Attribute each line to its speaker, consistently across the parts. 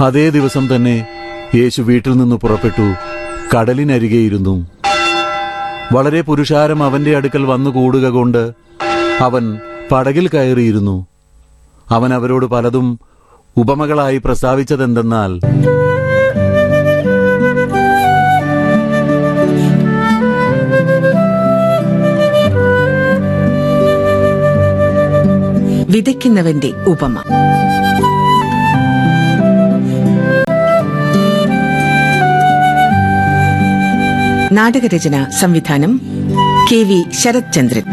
Speaker 1: അതേ ദിവസം തന്നെ യേശു വീട്ടിൽ നിന്ന് പുറപ്പെട്ടു കടലിനരികെയിരുന്നു വളരെ പുരുഷാരം അവന്റെ അടുക്കൽ വന്നു കൂടുക കൊണ്ട് അവൻ പടകിൽ കയറിയിരുന്നു. അവൻ അവരോട് പലതും ഉപമകളായി പ്രസ്താവിച്ചതെന്തെന്നാൽ
Speaker 2: വിതയ്ക്കുന്നവന്റെ ഉപമ. നാടകരചന സംവിധാനം കെ വി ശരത് ചന്ദ്രൻ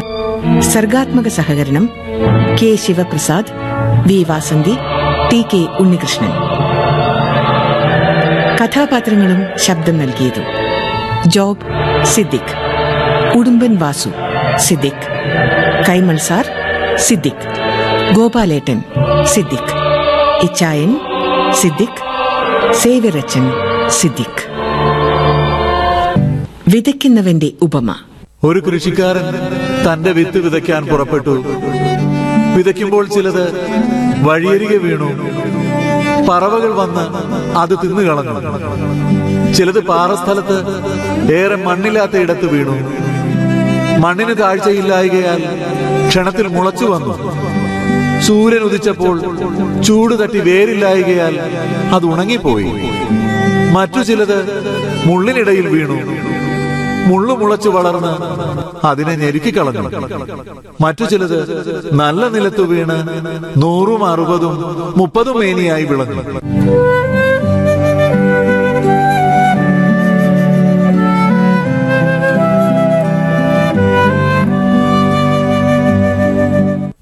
Speaker 2: സർഗാത്മക സഹകരണം K Sivaprasad V Vasanthi T K Unnikrishnan. കഥാപാത്രങ്ങളും ശബ്ദം നൽകിയതും ജോബ് സിദ്ദിഖ് ഉടുമ്പൻ വാസു സിദ്ദിഖ് കൈമൾ സാർ സിദ്ദിഖ് ഗോപാലേട്ടൻ സിദ്ദിഖ് ഇച്ചായൻ സിദ്ദിഖ് സേവിറച്ചൻ സിദ്ദിഖ്. വിതയ്ക്കുന്നവന്റെ ഉപമ.
Speaker 1: ഒരു കൃഷിക്കാരൻ തന്റെ വിത്ത് വിതയ്ക്കാൻ പുറപ്പെട്ടു. വിതയ്ക്കുമ്പോൾ ചിലത് വഴിയരികെ വീണു. പറവകൾ വന്ന് അത് തിന്നുകളഞ്ഞു ചിലത് പാറസ്ഥലത്ത് ഏറെ മണ്ണില്ലാത്ത ഇടത്ത് വീണു. മണ്ണിന് താഴ്ചയില്ലായകയാൽ ക്ഷണത്തിൽ മുളച്ചു വന്നു. സൂര്യൻ ഉദിച്ചപ്പോൾ ചൂട് തട്ടി വേരില്ലായകയാൽ അത് ഉണങ്ങിപ്പോയി. മറ്റു ചിലത് മുള്ളിനിടയിൽ വീണു. മുള്ളു മുളച്ചു വളർന്ന് അതിനെ ഞെരുക്കിക്കളഞ്ഞു മറ്റു ചിലത് നല്ല നിലത്തു വീണ് നൂറും അറുപതും മുപ്പതും മേനിയായി വിളഞ്ഞു.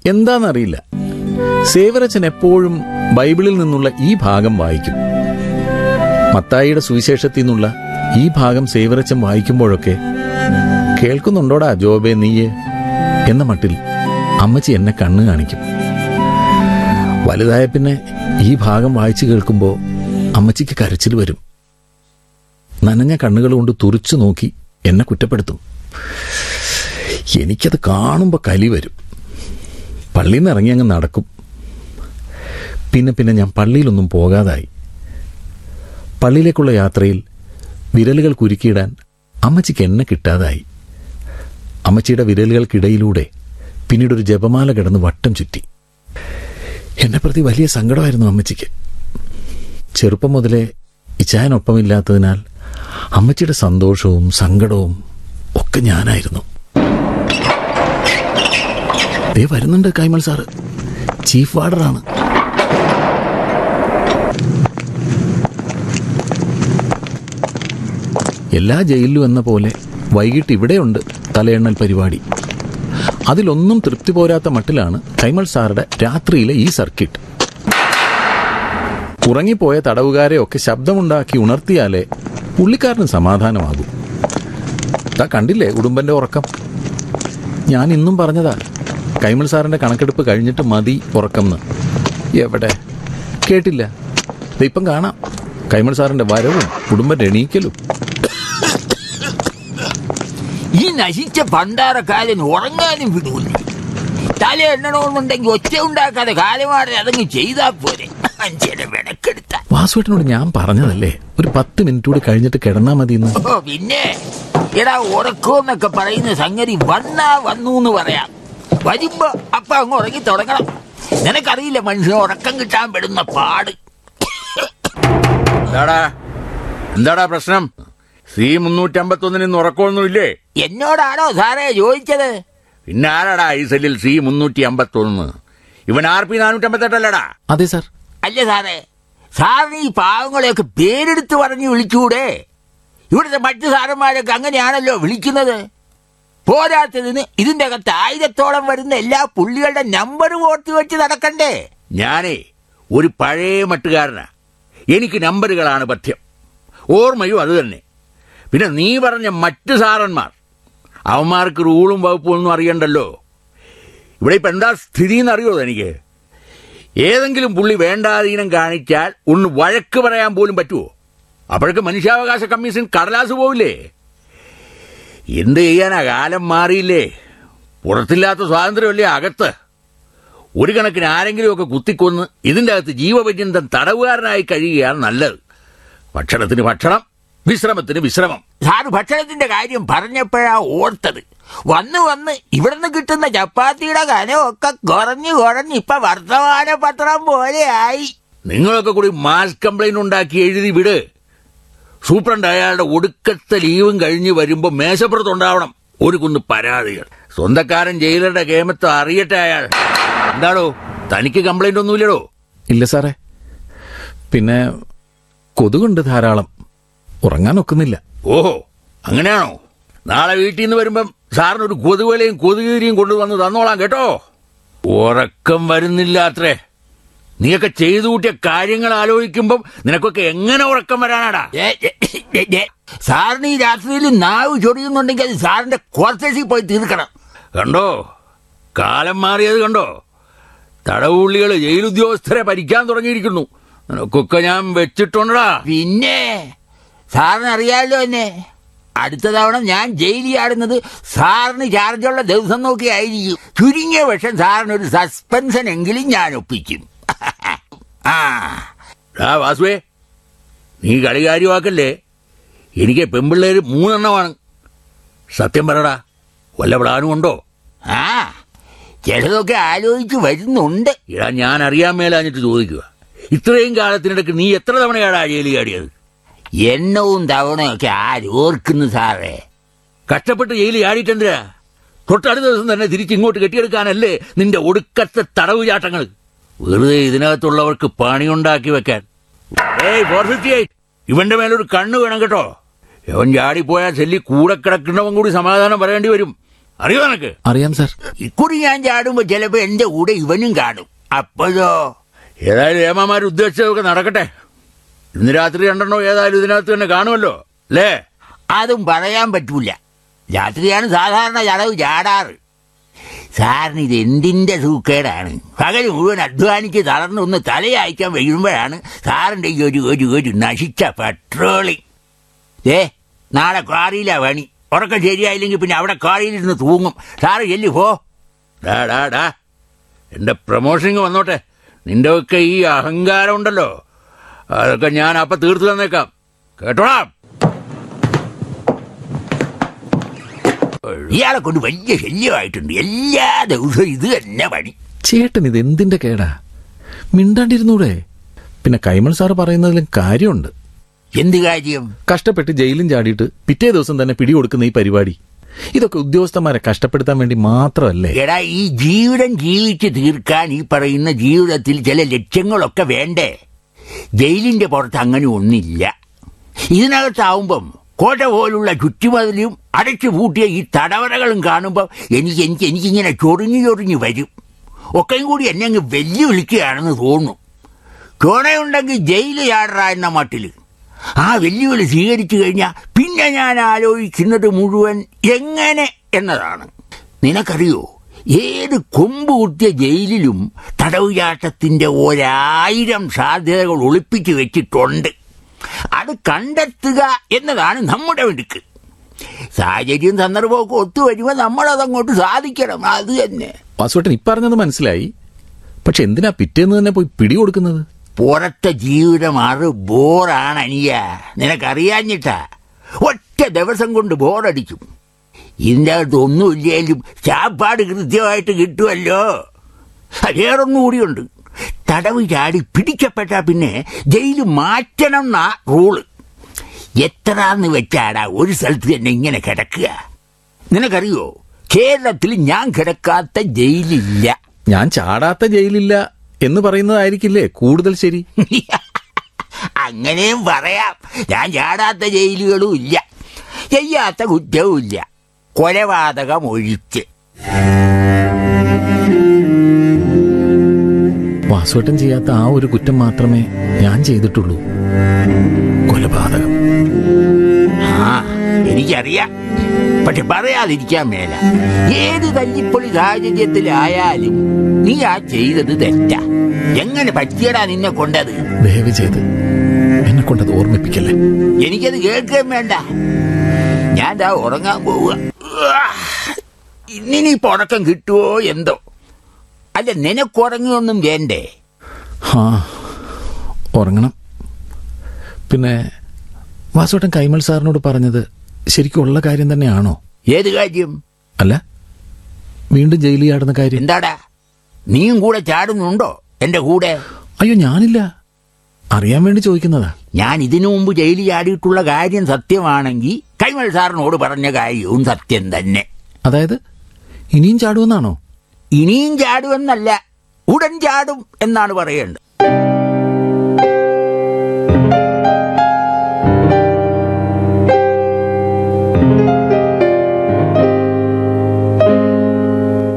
Speaker 3: എന്താണെന്നറിയില്ല സേവരച്ചൻ എപ്പോഴും ബൈബിളിൽ നിന്നുള്ള ഈ ഭാഗം വായിക്കും. മത്തായിയുടെ സുവിശേഷത്തിൽ നിന്നുള്ള ഈ ഭാഗം സേവരച്ചൻ വായിക്കുമ്പോഴൊക്കെ കേൾക്കുന്നുണ്ടോടാ ജോബെ നീയ് എന്ന മട്ടിൽ അമ്മച്ചി എന്നെ കണ്ണ് കാണിക്കും. വലുതായ പിന്നെ ഈ ഭാഗം വായിച്ചു കേൾക്കുമ്പോൾ അമ്മച്ചിക്ക് കരച്ചിൽ വരും. നനഞ്ഞ കണ്ണുകൾ കൊണ്ട് തുറിച്ചു നോക്കി എന്നെ കുറ്റപ്പെടുത്തും. എനിക്കത് കാണുമ്പോൾ കലി വരും. പള്ളിയിൽ നിന്ന് ഇറങ്ങി അങ്ങ് നടക്കും. പിന്നെ പിന്നെ ഞാൻ പള്ളിയിലൊന്നും പോകാതായി. പള്ളിയിലേക്കുള്ള യാത്രയിൽ വിരലുകൾ കുരുക്കിയിടാൻ അമ്മച്ചിക്ക് എന്നെ കിട്ടാതായി. അമ്മച്ചിയുടെ വിരലുകൾക്കിടയിലൂടെ പിന്നീടൊരു ജപമാല കിടന്ന് വട്ടം ചുറ്റി. എന്നെ പ്രതി വലിയ സങ്കടമായിരുന്നു അമ്മച്ചിക്ക്. ചെറുപ്പം മുതലേ ഇച്ചായനൊപ്പമില്ലാത്തതിനാൽ അമ്മച്ചിയുടെ സന്തോഷവും സങ്കടവും ഒക്കെ ഞാനായിരുന്നു. ദേ വരുന്നുണ്ട് കൈമൾ സാറ്. ചീഫ് വാർഡറാണ്. എല്ലാ ജയിലിലും എന്ന പോലെ വൈകിട്ട് ഇവിടെയുണ്ട് തലയെണ്ണൽ പരിപാടി. അതിലൊന്നും തൃപ്തി പോരാത്ത മട്ടിലാണ് കൈമൾ സാറുടെ രാത്രിയിലെ ഈ സർക്കിട്ട്. ഉറങ്ങിപ്പോയ തടവുകാരെ ഒക്കെ ശബ്ദമുണ്ടാക്കി ഉണർത്തിയാലേ പുള്ളിക്കാരന് സമാധാനമാകും. താ കണ്ടില്ലേ ഉടുമ്പന്റെ ഉറക്കം? ഞാൻ ഇന്നും പറഞ്ഞതാ കൈമൾ സാറിന്റെ കണക്കെടുപ്പ് കഴിഞ്ഞിട്ട് മതി ഉറക്കം എന്ന് എവിടെ? കേട്ടില്ല. ഇപ്പം കാണാം. കൈമൾ സാറിന്റെ വരവും കുടുംബ എണീക്കലും.
Speaker 4: ഈ നശിച്ച പണ്ടാരക്കാരൻ ഉറങ്ങാനും വിടുന്നു. തല എണ്ണണമെന്നുണ്ടെങ്കിൽ ഒച്ച ഉണ്ടാക്കാതെ കാലമാറി അതങ്ങ് ചെയ്താ പോരെ. മനുഷ്യനെ വിടക്കെടുത്ത
Speaker 3: വാസുവേട്ടനോട് ഞാൻ പറഞ്ഞതല്ലേ? ഒരു പത്ത് മിനിറ്റ് കൂടി കഴിഞ്ഞിട്ട് കിടന്നാ മതി
Speaker 4: ഓ പിന്നെ? എടാ ഉറക്കമെന്നൊക്കെ പറയുന്ന സംഗതി വന്നാ വന്നു എന്ന് പറയാം. വരുമ്പോ അപ്പ അങ്ങ് ഉറങ്ങി തുടങ്ങണം. നിനക്കറിയില്ല മനുഷ്യന് ഉറക്കം കിട്ടാൻ പെടുന്ന പാട്?
Speaker 5: എന്താടാ? എന്താടാ പ്രശ്നം? സി മുന്നൂറ്റമ്പത്തൊന്നിന് ഇന്ന് ഉറക്കമൊന്നുമില്ലേ?
Speaker 4: എന്നോടാണോ സാറേ ചോദിച്ചത്?
Speaker 5: പിന്നെ ആരാടാ ഈ സെല്ലിൽ സി മുന്നൂറ്റി അമ്പത്തൊന്ന് ഇവൻ ആർ പി നാനൂറ്റമ്പത്തെട്ടല്ലടാ.
Speaker 3: അതെ സാർ.
Speaker 4: അല്ല സാറേ സാറിന് ഈ പാവങ്ങളെയൊക്കെ പേരെടുത്ത് പറഞ്ഞ് വിളിച്ചൂടെ? ഇവിടുത്തെ മറ്റു സാറന്മാരൊക്കെ അങ്ങനെയാണല്ലോ വിളിക്കുന്നത്. പോരാത്തതിന് ഇതിന്റെ അകത്ത് ആയിരത്തോളം വരുന്ന എല്ലാ പുള്ളികളുടെ നമ്പർ ഓർത്ത് വെച്ച് നടക്കണ്ടേ?
Speaker 5: ഞാനേ ഒരു പഴയ മട്ടുകാരനാ. എനിക്ക് നമ്പറുകളാണ് പഥ്യം. ഓർമ്മയും അത് തന്നെ. പിന്നെ നീ പറഞ്ഞ മറ്റ് സാറന്മാർ. അവന്മാർക്ക് റൂളും വകുപ്പും ഒന്നും അറിയണ്ടല്ലോ. ഇവിടെ ഇപ്പം എന്താ സ്ഥിതി എന്നറിയോ എനിക്ക്? ഏതെങ്കിലും പുള്ളി വേണ്ടാധീനം കാണിച്ചാൽ ഒന്ന് വഴക്ക് പറയാൻ പോലും പറ്റുമോ അപ്പോഴൊക്കെ മനുഷ്യാവകാശ കമ്മീഷൻ കടലാസ് പോവില്ലേ? എന്ത് ചെയ്യാനാ? കാലം മാറിയില്ലേ? പുറത്തില്ലാത്ത സ്വാതന്ത്ര്യമല്ലേ അകത്ത്? ഒരു കണക്കിന് ആരെങ്കിലുമൊക്കെ കുത്തിക്കൊന്ന് ഇതിന്റെ അകത്ത് ജീവപര്യന്തം തടവുകാരനായി കഴിയുകയാണ് നല്ലത്. ഭക്ഷണത്തിന് ഭക്ഷണം വിശ്രമത്തിന് വിശ്രമം.
Speaker 4: സാറ് ഭക്ഷണത്തിന്റെ കാര്യം പറഞ്ഞപ്പോഴാ ഓർത്തത്. വന്ന് വന്ന് ഇവിടുന്ന് കിട്ടുന്ന ചപ്പാത്തിയുടെ കനമൊക്കെ കുറഞ്ഞു കുറഞ്ഞു ഇപ്പൊ വർത്തമാന പത്രം പോലെയായി.
Speaker 5: നിങ്ങളൊക്കെ കൂടി മാസ് കംപ്ലൈന്റ് ഉണ്ടാക്കി എഴുതി വിട്. സൂപ്രണ്ട് അയാളുടെ ഒടുക്കത്തെ ലീവും കഴിഞ്ഞ് വരുമ്പോ മേശപ്പുറത്തുണ്ടാവണം ഒരു കുന്ന് പരാതികൾ. സ്വന്തക്കാരൻ ജയിലറുടെ ഗേമത്വം അറിയട്ടെ അയാൾ. എന്താടോ തനിക്ക് കംപ്ലൈന്റ് ഒന്നുമില്ലടോ?
Speaker 3: ഇല്ല സാറേ. പിന്നെ കൊതുകുണ്ട് ധാരാളം. ഉറങ്ങാൻ ഒക്കുന്നില്ല
Speaker 5: ഓഹോ അങ്ങനെയാണോ? നാളെ വീട്ടിൽ നിന്ന് വരുമ്പം സാറിന് ഒരു കൊതുവലയും കൊതുകുതിരിയും കൊണ്ടുവന്ന് തന്നോളാം കേട്ടോ. ഉറക്കം വരുന്നില്ല അത്രേ. നീയൊക്കെ ചെയ്തു കൂട്ടിയ കാര്യങ്ങൾ ആലോചിക്കുമ്പം നിനക്കൊക്കെ എങ്ങനെ ഉറക്കം വരാനാടാ?
Speaker 4: സാറിന് ഈ രാത്രിയിൽ നാവ് ചൊടിയുന്നുണ്ടെങ്കിൽ അത് സാറിന്റെ ക്വാർട്ടേഴ്സിൽ പോയി തീർക്കണം.
Speaker 5: കണ്ടോ? കാലം മാറിയത് കണ്ടോ? തടവുള്ളികൾ ജയിലുദ്യോഗസ്ഥരെ ഭരിക്കാൻ തുടങ്ങിയിരിക്കുന്നു. നിനക്കൊക്കെ ഞാൻ വെച്ചിട്ടുണ്ടടാ.
Speaker 4: പിന്നെ? സാറിന് അറിയാമല്ലോ എന്നെ. അടുത്ത തവണ ഞാൻ ജയിലിൽ ആടുന്നത് സാറിന് ചാർജുള്ള ദിവസം നോക്കി ആയിരിക്കും ചുരുങ്ങിയ പക്ഷം സാറിന് ഒരു സസ്പെൻഷൻ എങ്കിലും ഞാൻ ഒപ്പിക്കും. ആ.
Speaker 5: ആ വാസുവേ നീ കളി കാര്യമാക്കല്ലേ? എനിക്ക് പെമ്പിള്ളേര് മൂന്നെണ്ണമാണ്. സത്യം പറടാ വല്ല പ്ലാനും ഉണ്ടോ?
Speaker 4: ആ ചിലതൊക്കെ ആലോചിച്ച് വരുന്നുണ്ട്.
Speaker 5: ഇടാ ഞാൻ അറിയാൻ മേലാഞ്ഞിട്ട് ചോദിക്കുക. ഇത്രയും കാലത്തിനിടയ്ക്ക് നീ എത്ര തവണയാടാ ജയിലിൽ ചാടിയത്?
Speaker 4: എണ്ണവും തവണയൊക്കെ ആരോർക്കുന്നു സാറേ?
Speaker 5: കഷ്ടപ്പെട്ട് ജയിലിൽ ചാടിയിട്ടെന്തിനാ തൊട്ടടുത്ത ദിവസം തന്നെ തിരിച്ച് ഇങ്ങോട്ട് കെട്ടിയെടുക്കാനല്ലേ നിന്റെ ഒടുക്കത്തെ തടവ് ചാട്ടങ്ങൾ വെറുതെ ഇതിനകത്തുള്ളവർക്ക് പണിയുണ്ടാക്കി വെക്കാൻ. ഏയ് ഫോർ ഫിഫ്റ്റി എയ്റ്റ്. ഇവന്റെ മേലൊരു കണ്ണ് വേണം കേട്ടോ. ഇവൻ ചാടിപ്പോയാൽ ചെല്ലി കൂടെ കിടക്കുന്നവൻ കൂടി സമാധാനം പറയേണ്ടി വരും. അറിയോ നിനക്ക്?
Speaker 3: അറിയാം സർ.
Speaker 4: ഇക്കുറി ഞാൻ ചാടുമ്പോ ചിലപ്പോ എന്റെ കൂടെ ഇവനും കാണും. അപ്പോഴോ?
Speaker 5: ഏതായാലും ഏമാമാർ ഉദ്ദേശിച്ചതൊക്കെ നടക്കട്ടെ. ഇന്ന് രാത്രി രണ്ടെണ്ണോ ഏതായാലും ഇതിനകത്ത് തന്നെ കാണുമല്ലോ അല്ലേ?
Speaker 4: അതും പറയാൻ പറ്റൂല. രാത്രിയാണ് സാധാരണ ചടവ് ചാടാറ്. സാറിന് ഇത് എന്തിന്റെ സൂക്കേടാണ്? പകൽ മുഴുവൻ അധ്വാനിച്ച് തളർന്ന് ഒന്ന് തലയായിക്കാൻ വീഴുമ്പോഴാണ് സാറിന്റെ ഈ ഒരു ഒരു ഒരു നശിച്ച പെട്രോളിങ് ഏ നാളെ കാറിയിലാ പണി. ഉറക്കം ശരിയായില്ലെങ്കിൽ പിന്നെ അവിടെ കാറിയിലിരുന്ന് തൂങ്ങും. സാറ് ചെല്ലു പോ.
Speaker 5: ഡാ ഡാ ഡാ. എന്റെ പ്രമോഷനിങ് വന്നോട്ടെ. നിന്റെ ഒക്കെ ഈ അഹങ്കാരം ഉണ്ടല്ലോ. അതൊക്കെ ഞാൻ അപ്പൊ തീർത്തു തന്നേക്കാം. കേട്ടോളാം
Speaker 4: ഇയാളെ കൊണ്ട് വലിയ ശല്യമായിട്ടുണ്ട്. എല്ലാ ദിവസവും ഇത് തന്നെ പണി.
Speaker 3: ചേട്ടൻ ഇത് എന്തിന്റെ കേടാ? മിണ്ടാണ്ടിരുന്നൂടെ? പിന്നെ കൈമൾ സാറ് പറയുന്നതിലും കാര്യമുണ്ട്.
Speaker 4: എന്ത് കാര്യം?
Speaker 3: കഷ്ടപ്പെട്ട് ജയിലും ചാടിയിട്ട് പിറ്റേ ദിവസം തന്നെ പിടികൊടുക്കുന്ന ഈ പരിപാടി. ഇതൊക്കെ ഉദ്യോഗസ്ഥന്മാരെ കഷ്ടപ്പെടുത്താൻ വേണ്ടി മാത്രമല്ലേ?
Speaker 4: എടാ ഈ ജീവിതം ജീവിച്ച് തീർക്കാൻ ഈ പറയുന്ന ജീവിതത്തിൽ ചില ലക്ഷ്യങ്ങളൊക്കെ വേണ്ടേ? ജയിലിന്റെ പുറത്ത് അങ്ങനെ ഒന്നില്ല. ഇതിനകത്താവുമ്പം കോട്ട പോലുള്ള ചുറ്റുമതിലും അടച്ചു പൂട്ടിയ ഈ തടവറകളും കാണുമ്പോൾ എനിക്ക് എനിക്ക് എനിക്കിങ്ങനെ ചൊറിഞ്ഞു ചൊറിഞ്ഞു വരും. ഒക്കെയും കൂടി എന്നെ അങ്ങ് വെല്ലുവിളിക്കുകയാണെന്ന് തോന്നും. ചുണയുണ്ടെങ്കിൽ ജയിലിൽ ചാടറ എന്ന മട്ടിൽ ആ വെല്ലുവിളി സ്വീകരിച്ചു കഴിഞ്ഞാൽ പിന്നെ ഞാൻ ആലോചിക്കുന്നത് മുഴുവൻ എങ്ങനെ എന്നതാണ്. നിനക്കറിയോ? ഏത് കൊമ്പ് കുത്തിയ ജയിലിലും തടവുചാട്ടത്തിന്റെ ഒരായിരം സാധ്യതകൾ ഒളിപ്പിച്ചു വെച്ചിട്ടുണ്ട്. അത് കണ്ടെത്തുക എന്നതാണ് നമ്മുടെ മിടുക്ക്. സാഹചര്യം സന്ദർഭമൊക്കെ ഒത്തുവരുമ്പോൾ നമ്മളതങ്ങോട്ട് സാധിക്കണം. അത് തന്നെ.
Speaker 3: വാസുവേട്ടൻ ഇപ്പറഞ്ഞത് മനസ്സിലായി. പക്ഷെ എന്തിനാ പിറ്റേന്ന് തന്നെ പോയി പിടി പിടികൊടുക്കുന്നത്
Speaker 4: പുറത്തെ ജീവിതം അറ് ബോറാണ് അനിയ. നിനക്കറിയാഞ്ഞിട്ടാ? ഒറ്റ ദിവസം കൊണ്ട് ബോറടിക്കും. ഇതിന്റെ അകത്ത് ഒന്നുമില്ലേലും ചാപ്പാട് കൃത്യമായിട്ട് കിട്ടുമല്ലോ വേറൊന്നും കൂടിയുണ്ട്. തടവ് ചാടി പിടിക്കപ്പെട്ടാ പിന്നെ ജയിൽ മാറ്റണം എന്നാ റൂൾ. എത്രാന്ന് വെച്ചാടാ ഒരു സ്ഥലത്ത് തന്നെ ഇങ്ങനെ കിടക്കുക. നിനക്കറിയോ? കേരളത്തിൽ ഞാൻ കിടക്കാത്ത ജയിലില്ല.
Speaker 3: ഞാൻ ചാടാത്ത ജയിലില്ല എന്ന് പറയുന്നതായിരിക്കില്ലേ കൂടുതൽ ശരി?
Speaker 4: അങ്ങനെയും പറയാം. ഞാൻ ചാടാത്ത ജയിലുകളും ഇല്ല. ചെയ്യാത്ത കുറ്റവും ഇല്ല. കൊലപാതകം ഒഴിച്ച്.
Speaker 3: വാസുവേട്ടൻ ചെയ്യാത്ത ആ ഒരു കുറ്റം മാത്രമേ ഞാൻ ചെയ്തിട്ടുള്ളൂ. കൊലപാതകം.
Speaker 4: ആ എനിക്കറിയാം. പക്ഷെ പറയാതിരിക്കാൻ മേല. ഏത് തല്ലിപ്പൊളി സാഹചര്യത്തിലായാലും നീ ആ ചെയ്തത് തെറ്റാ. എങ്ങനെ പറ്റിയടാ നിന്നെ കൊണ്ടത്?
Speaker 3: ദയവ് ചെയ്ത് എന്നെ കൊണ്ടത് ഓർമ്മിപ്പിക്കല്ലേ?
Speaker 4: എനിക്കത് കേൾക്കുകയും വേണ്ട. ഞാൻ ദാ ഉറങ്ങാൻ പോവുക. ഇന്നിനിപ്പോ ഉറക്കം കിട്ടുമോ എന്തോ?
Speaker 6: അല്ല നിനക്കുറങ്ങിയൊന്നും വേണ്ടേ?
Speaker 3: ആ ഉറങ്ങണം. പിന്നെ വാസുട്ടൻ കൈമൾ സാറിനോട് പറഞ്ഞത് ശരിക്കും ഉള്ള കാര്യം തന്നെയാണോ?
Speaker 6: ഏത് കാര്യം?
Speaker 3: അല്ല വീണ്ടും ജയിലിൽ ചാടുന്ന കാര്യം.
Speaker 6: എന്താടാ? നീയും കൂടെ ചാടുന്നുണ്ടോ? എന്റെ കൂടെ?
Speaker 3: അയ്യോ ഞാനില്ല. അറിയാൻ വേണ്ടി ചോദിക്കുന്നതാ.
Speaker 6: ഞാൻ ഇതിനു മുമ്പ് ജയിലിൽ ചാടിയിട്ടുള്ള കാര്യം സത്യമാണെങ്കിൽ കൈമൾ സാറിനോട് പറഞ്ഞ കാര്യവും സത്യം തന്നെ.
Speaker 3: അതായത് ഇനിയും ചാടുമെന്നാണോ?
Speaker 6: ഇനിയും ചാടുമെന്നല്ല ഉടൻ ചാടും എന്നാണ് പറയേണ്ടത്.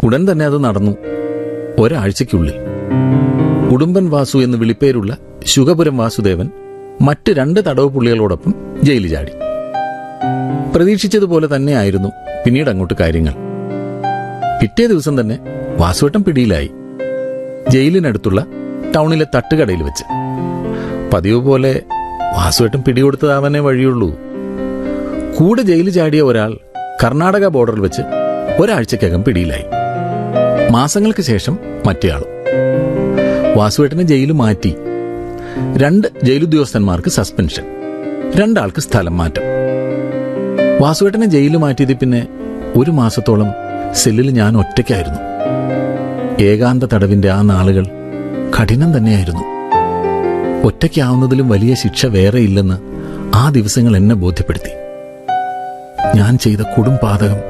Speaker 3: ഉടൻ തന്നെ അത് നടന്നു. ഒരാഴ്ചയ്ക്കുള്ളിൽ. ഉടുമ്പൻ വാസു എന്ന് വിളിപ്പേരുള്ള ശുഗപുരം വാസുദേവൻ മറ്റ് രണ്ട് തടവ് പുള്ളികളോടൊപ്പം ജയിലിൽ ചാടി. പ്രതീക്ഷിച്ചതുപോലെ തന്നെയായിരുന്നു പിന്നീട് അങ്ങോട്ട് കാര്യങ്ങൾ. പിറ്റേ ദിവസം തന്നെ വാസുവട്ടം പിടിയിലായി. ജയിലിനടുത്തുള്ള ടൗണിലെ തട്ടുകടയിൽ വെച്ച്. പതിവ് പോലെ വാസുവട്ടം പിടികൊടുത്തതാവാനേ വഴിയുള്ളൂ. കൂടെ ജയിലിൽ ചാടിയ ഒരാൾ കർണാടക ബോർഡറിൽ വെച്ച് ഒരാഴ്ചക്കകം പിടിയിലായി. മാസങ്ങൾക്ക് ശേഷം മറ്റേയാളും. വാസുവേട്ടനെ ജയിൽ മാറ്റി. രണ്ട് ജയിലുദ്യോഗസ്ഥന്മാർക്ക് സസ്പെൻഷൻ. രണ്ടാൾക്ക് സ്ഥലം മാറ്റം. വാസുവേട്ടനെ ജയിലിൽ മാറ്റിയത് പിന്നെ ഒരു മാസത്തോളം സെല്ലിൽ ഞാൻ ഒറ്റയ്ക്കായിരുന്നു. ഏകാന്ത തടവിന്റെ ആ നാളുകൾ കഠിനം തന്നെയായിരുന്നു. ഒറ്റയ്ക്കാവുന്നതിലും വലിയ ശിക്ഷ വേറെ ഇല്ലെന്ന് ആ ദിവസങ്ങൾ എന്നെ ബോധ്യപ്പെടുത്തി. ഞാൻ ചെയ്ത കൊടും പാതകം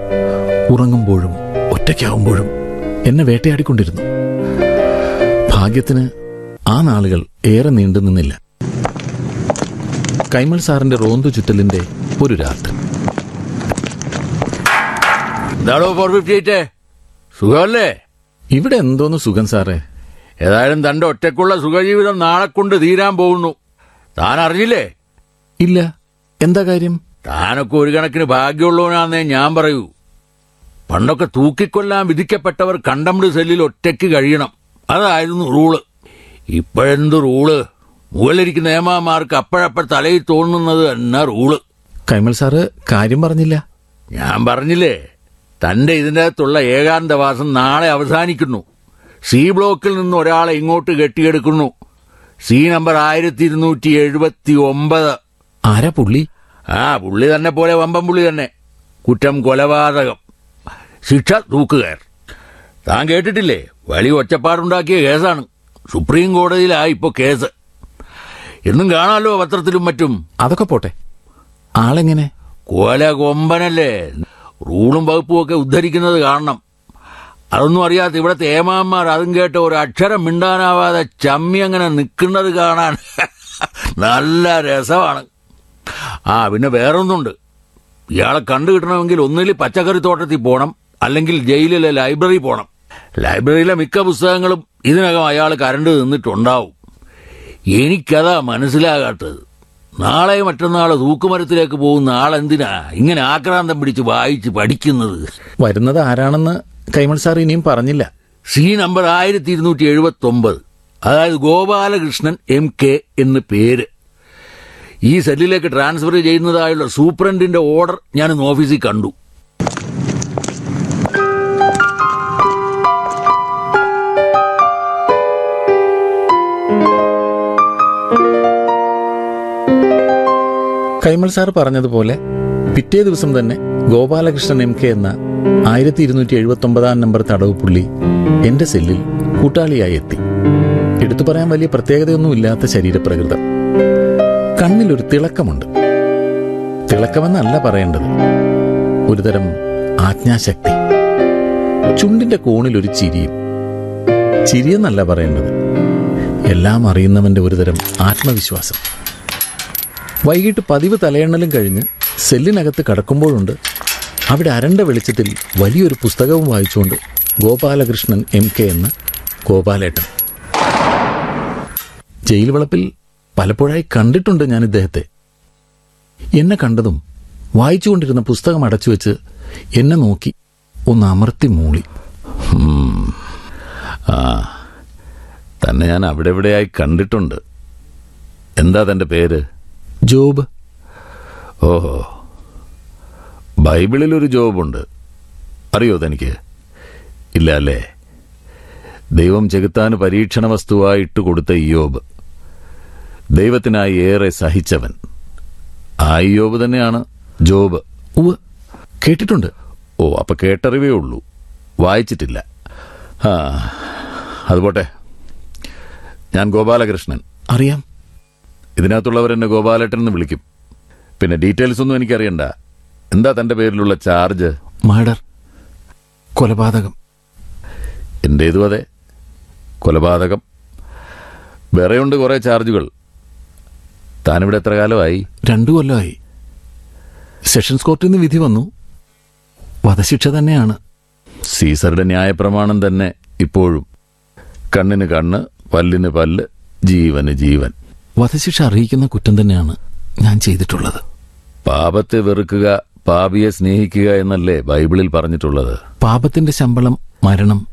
Speaker 3: ഉറങ്ങുമ്പോഴും ഒറ്റയ്ക്കാവുമ്പോഴും എന്നെ വേട്ടയാടിക്കൊണ്ടിരുന്നു. ഭാഗ്യത്തിന് ആ നാളുകൾ ഏറെ നീണ്ടു നിന്നില്ല കൈമൾ സാറിന്റെ റോന്തു ചുറ്റലിന്റെ ഒരു രാത്രി.
Speaker 4: എന്താണോ ഫോർ ഫിഫ്റ്റി എയ്റ്റ് സുഖമല്ലേ?
Speaker 3: ഇവിടെ എന്തോന്ന് സുഖം സാറേ.
Speaker 4: ഏതായാലും തന്റെ ഒറ്റക്കുള്ള സുഖജീവിതം നാളെ കൊണ്ട് തീരാൻ പോകുന്നു. താൻ അറിഞ്ഞില്ലേ?
Speaker 3: ഇല്ല. എന്താ കാര്യം?
Speaker 4: താനൊക്കെ ഒരു കണക്കിന് ഭാഗ്യമുള്ളവനാന്നേ ഞാൻ പറയൂ. പണ്ടൊക്കെ തൂക്കിക്കൊല്ലാൻ വിധിക്കപ്പെട്ടവർ കണ്ടംഡ് സെല്ലിൽ ഒറ്റയ്ക്ക് കഴിയണം. അതായിരുന്നു റൂൾ. ഇപ്പോഴെന്ത് റൂൾ? മുകളിലിരിക്കുന്ന ഏമാമാർക്ക് അപ്പോഴപ്പോൾ തലയിൽ തോന്നുന്നത് തന്നെ റൂൾ.
Speaker 3: കൈമൽ സാറ് കാര്യം പറഞ്ഞില്ല.
Speaker 4: ഞാൻ പറഞ്ഞില്ലേ? തന്റെ ഇതിന്റെ അകത്തുള്ള ഏകാന്തവാസം നാളെ അവസാനിക്കുന്നു. സി ബ്ലോക്കിൽ നിന്ന് ഒരാളെ ഇങ്ങോട്ട് കെട്ടിയെടുക്കുന്നു. സി നമ്പർ ആയിരത്തി ഇരുന്നൂറ്റി എഴുപത്തി ഒമ്പത്
Speaker 3: ആരാ പുള്ളി?
Speaker 4: ആ പുള്ളി തന്നെ പോലെ വമ്പം പുള്ളി തന്നെ. കുറ്റം കൊലപാതകം. ശിക്ഷ തൂക്കുകയർ താൻ കേട്ടിട്ടില്ലേ? വലിയ ഒച്ചപ്പാടുണ്ടാക്കിയ കേസാണ്. സുപ്രീം കോടതിയിലായി ഇപ്പോൾ കേസ്. എന്നും കാണാമല്ലോ പത്രത്തിലും മറ്റും.
Speaker 3: അതൊക്കെ പോട്ടെ. ആളെങ്ങനെ?
Speaker 4: കൊല കൊമ്പനല്ലേ റൂളും വകുപ്പും ഒക്കെ ഉദ്ധരിക്കുന്നത് കാണണം. അതൊന്നും അറിയാത്ത ഇവിടുത്തെ ഏമാന്മാർ അതും കേട്ട് ഒരു അക്ഷരം മിണ്ടാനാവാതെ ചമ്മി അങ്ങനെ നിൽക്കുന്നത് കാണാൻ നല്ല രസമാണ്. ആ പിന്നെ വേറൊന്നുണ്ട്. ഇയാളെ കണ്ടു കിട്ടണമെങ്കിൽ ഒന്നിൽ പച്ചക്കറി തോട്ടത്തിൽ പോകണം അല്ലെങ്കിൽ ജയിലിലെ ലൈബ്രറി പോകണം ലൈബ്രറിയിലെ മിക്ക പുസ്തകങ്ങളും ഇതിനകം അയാൾ കരണ്ട് നിന്നിട്ടുണ്ടാവും. എനിക്കതാ മനസ്സിലാകാത്തത്. നാളെ മറ്റന്നാളെ തൂക്കുമരത്തിലേക്ക് പോകുന്ന ആളെന്തിനാ ഇങ്ങനെ ആക്രാന്തം പിടിച്ച് വായിച്ച് പഠിക്കുന്നത്?
Speaker 3: വരുന്നത് ആരാണെന്ന് കൈമൾ സാർ ഇനിയും പറഞ്ഞില്ല.
Speaker 4: സി നമ്പർ ആയിരത്തി ഇരുന്നൂറ്റി എഴുപത്തി ഒമ്പത് അതായത് ഗോപാലകൃഷ്ണൻ എം കെ എന്ന് പേര്. ഈ സെല്ലിലേക്ക് ട്രാൻസ്ഫർ ചെയ്യുന്നതായുള്ള സൂപ്രണ്ടിന്റെ ഓർഡർ ഞാൻ ഇന്ന് ഓഫീസിൽ കണ്ടു.
Speaker 3: കൈമൾ സാർ പറഞ്ഞതുപോലെ പിറ്റേ ദിവസം തന്നെ ഗോപാലകൃഷ്ണൻ എം കെ എന്ന ആയിരത്തി ഇരുന്നൂറ്റി എഴുപത്തി ഒമ്പതാം നമ്പർ തടവ് പുള്ളി എന്റെ സെല്ലിൽ കൂട്ടാളിയായി എത്തി. എടുത്തു പറയാൻ വലിയ പ്രത്യേകതയൊന്നുമില്ലാത്ത ശരീരപ്രകൃതം. കണ്ണിലൊരു തിളക്കമുണ്ട്. തിളക്കമെന്നല്ല പറയേണ്ടത്. ഒരുതരം ആജ്ഞാശക്തി. ചുണ്ടിന്റെ കോണിൽ ഒരു ചിരിയും. ചിരിയെന്നല്ല പറയേണ്ടത്. എല്ലാം അറിയുന്നവന്റെ ഒരുതരം ആത്മവിശ്വാസം. വൈകിട്ട് പതിവ് തലയെണ്ണലും കഴിഞ്ഞ് സെല്ലിനകത്ത് കടക്കുമ്പോഴുണ്ട് അവിടെ അരണ്ട വെളിച്ചത്തിൽ വലിയൊരു പുസ്തകവും വായിച്ചുകൊണ്ട് ഗോപാലകൃഷ്ണൻ എം കെ എന്ന ഗോപാലേട്ടൻ. ജയിൽ വളപ്പിൽ പലപ്പോഴായി കണ്ടിട്ടുണ്ട് ഞാൻ ഇദ്ദേഹത്തെ. എന്നെ കണ്ടതും വായിച്ചുകൊണ്ടിരുന്ന പുസ്തകം അടച്ചു വെച്ച് എന്നെ നോക്കി ഒന്ന് അമർത്തി മൂളി.
Speaker 7: ആ തന്നെ ഞാൻ അവിടെ ഇവിടെയായി കണ്ടിട്ടുണ്ട്. എന്താ തന്റെ പേര്?
Speaker 3: ജോബ്?
Speaker 7: ഓഹോ. ബൈബിളിൽ ഒരു ജോബുണ്ട്. അറിയോ തനിക്ക്? ഇല്ല അല്ലേ? ദൈവം ചെകുത്താന് പരീക്ഷണ വസ്തുവായിട്ട് കൊടുത്ത യോബ് ദൈവത്തിനായി ഏറെ സഹിച്ചവൻ. ആ യോബ് തന്നെയാണ് ജോബ്.
Speaker 3: ഉവ് കേട്ടിട്ടുണ്ട്.
Speaker 7: ഓ അപ്പൊ കേട്ടറിവേ ഉള്ളൂ. വായിച്ചിട്ടില്ല. ആ അതുപോട്ടെ ഞാൻ ഗോപാലകൃഷ്ണൻ.
Speaker 3: അറിയാം.
Speaker 7: ഇതിനകത്തുള്ളവരെന്നെ ഗോപാലേട്ടൻ എന്ന് വിളിക്കും. പിന്നെ ഡീറ്റെയിൽസ് ഒന്നും എനിക്കറിയണ്ട. എന്താ തന്റെ പേരിലുള്ള ചാർജ്?
Speaker 3: മർഡർ കൊലപാതകം.
Speaker 7: എന്റേതും അതെ. കൊലപാതകം. വേറെയുണ്ട് കുറെ ചാർജുകൾ. താനിവിടെ എത്ര കാലമായി?
Speaker 3: രണ്ടു കൊല്ലമായി. സെഷൻസ് കോർട്ടിൽ നിന്ന് വിധി വന്നു. വധശിക്ഷ തന്നെയാണ്.
Speaker 7: സീസറുടെ ന്യായപ്രമാണം തന്നെ ഇപ്പോഴും. കണ്ണിന് കണ്ണ് പല്ലിന് പല്ല് ജീവന് ജീവൻ.
Speaker 3: വധശിക്ഷ അറിയിക്കുന്ന കുറ്റം തന്നെയാണ് ഞാൻ ചെയ്തിട്ടുള്ളത്.
Speaker 7: പാപത്തെ വെറുക്കുക പാപിയെ സ്നേഹിക്കുക എന്നല്ലേ ബൈബിളിൽ പറഞ്ഞിട്ടുള്ളത്?
Speaker 3: പാപത്തിന്റെ ശമ്പളം മരണം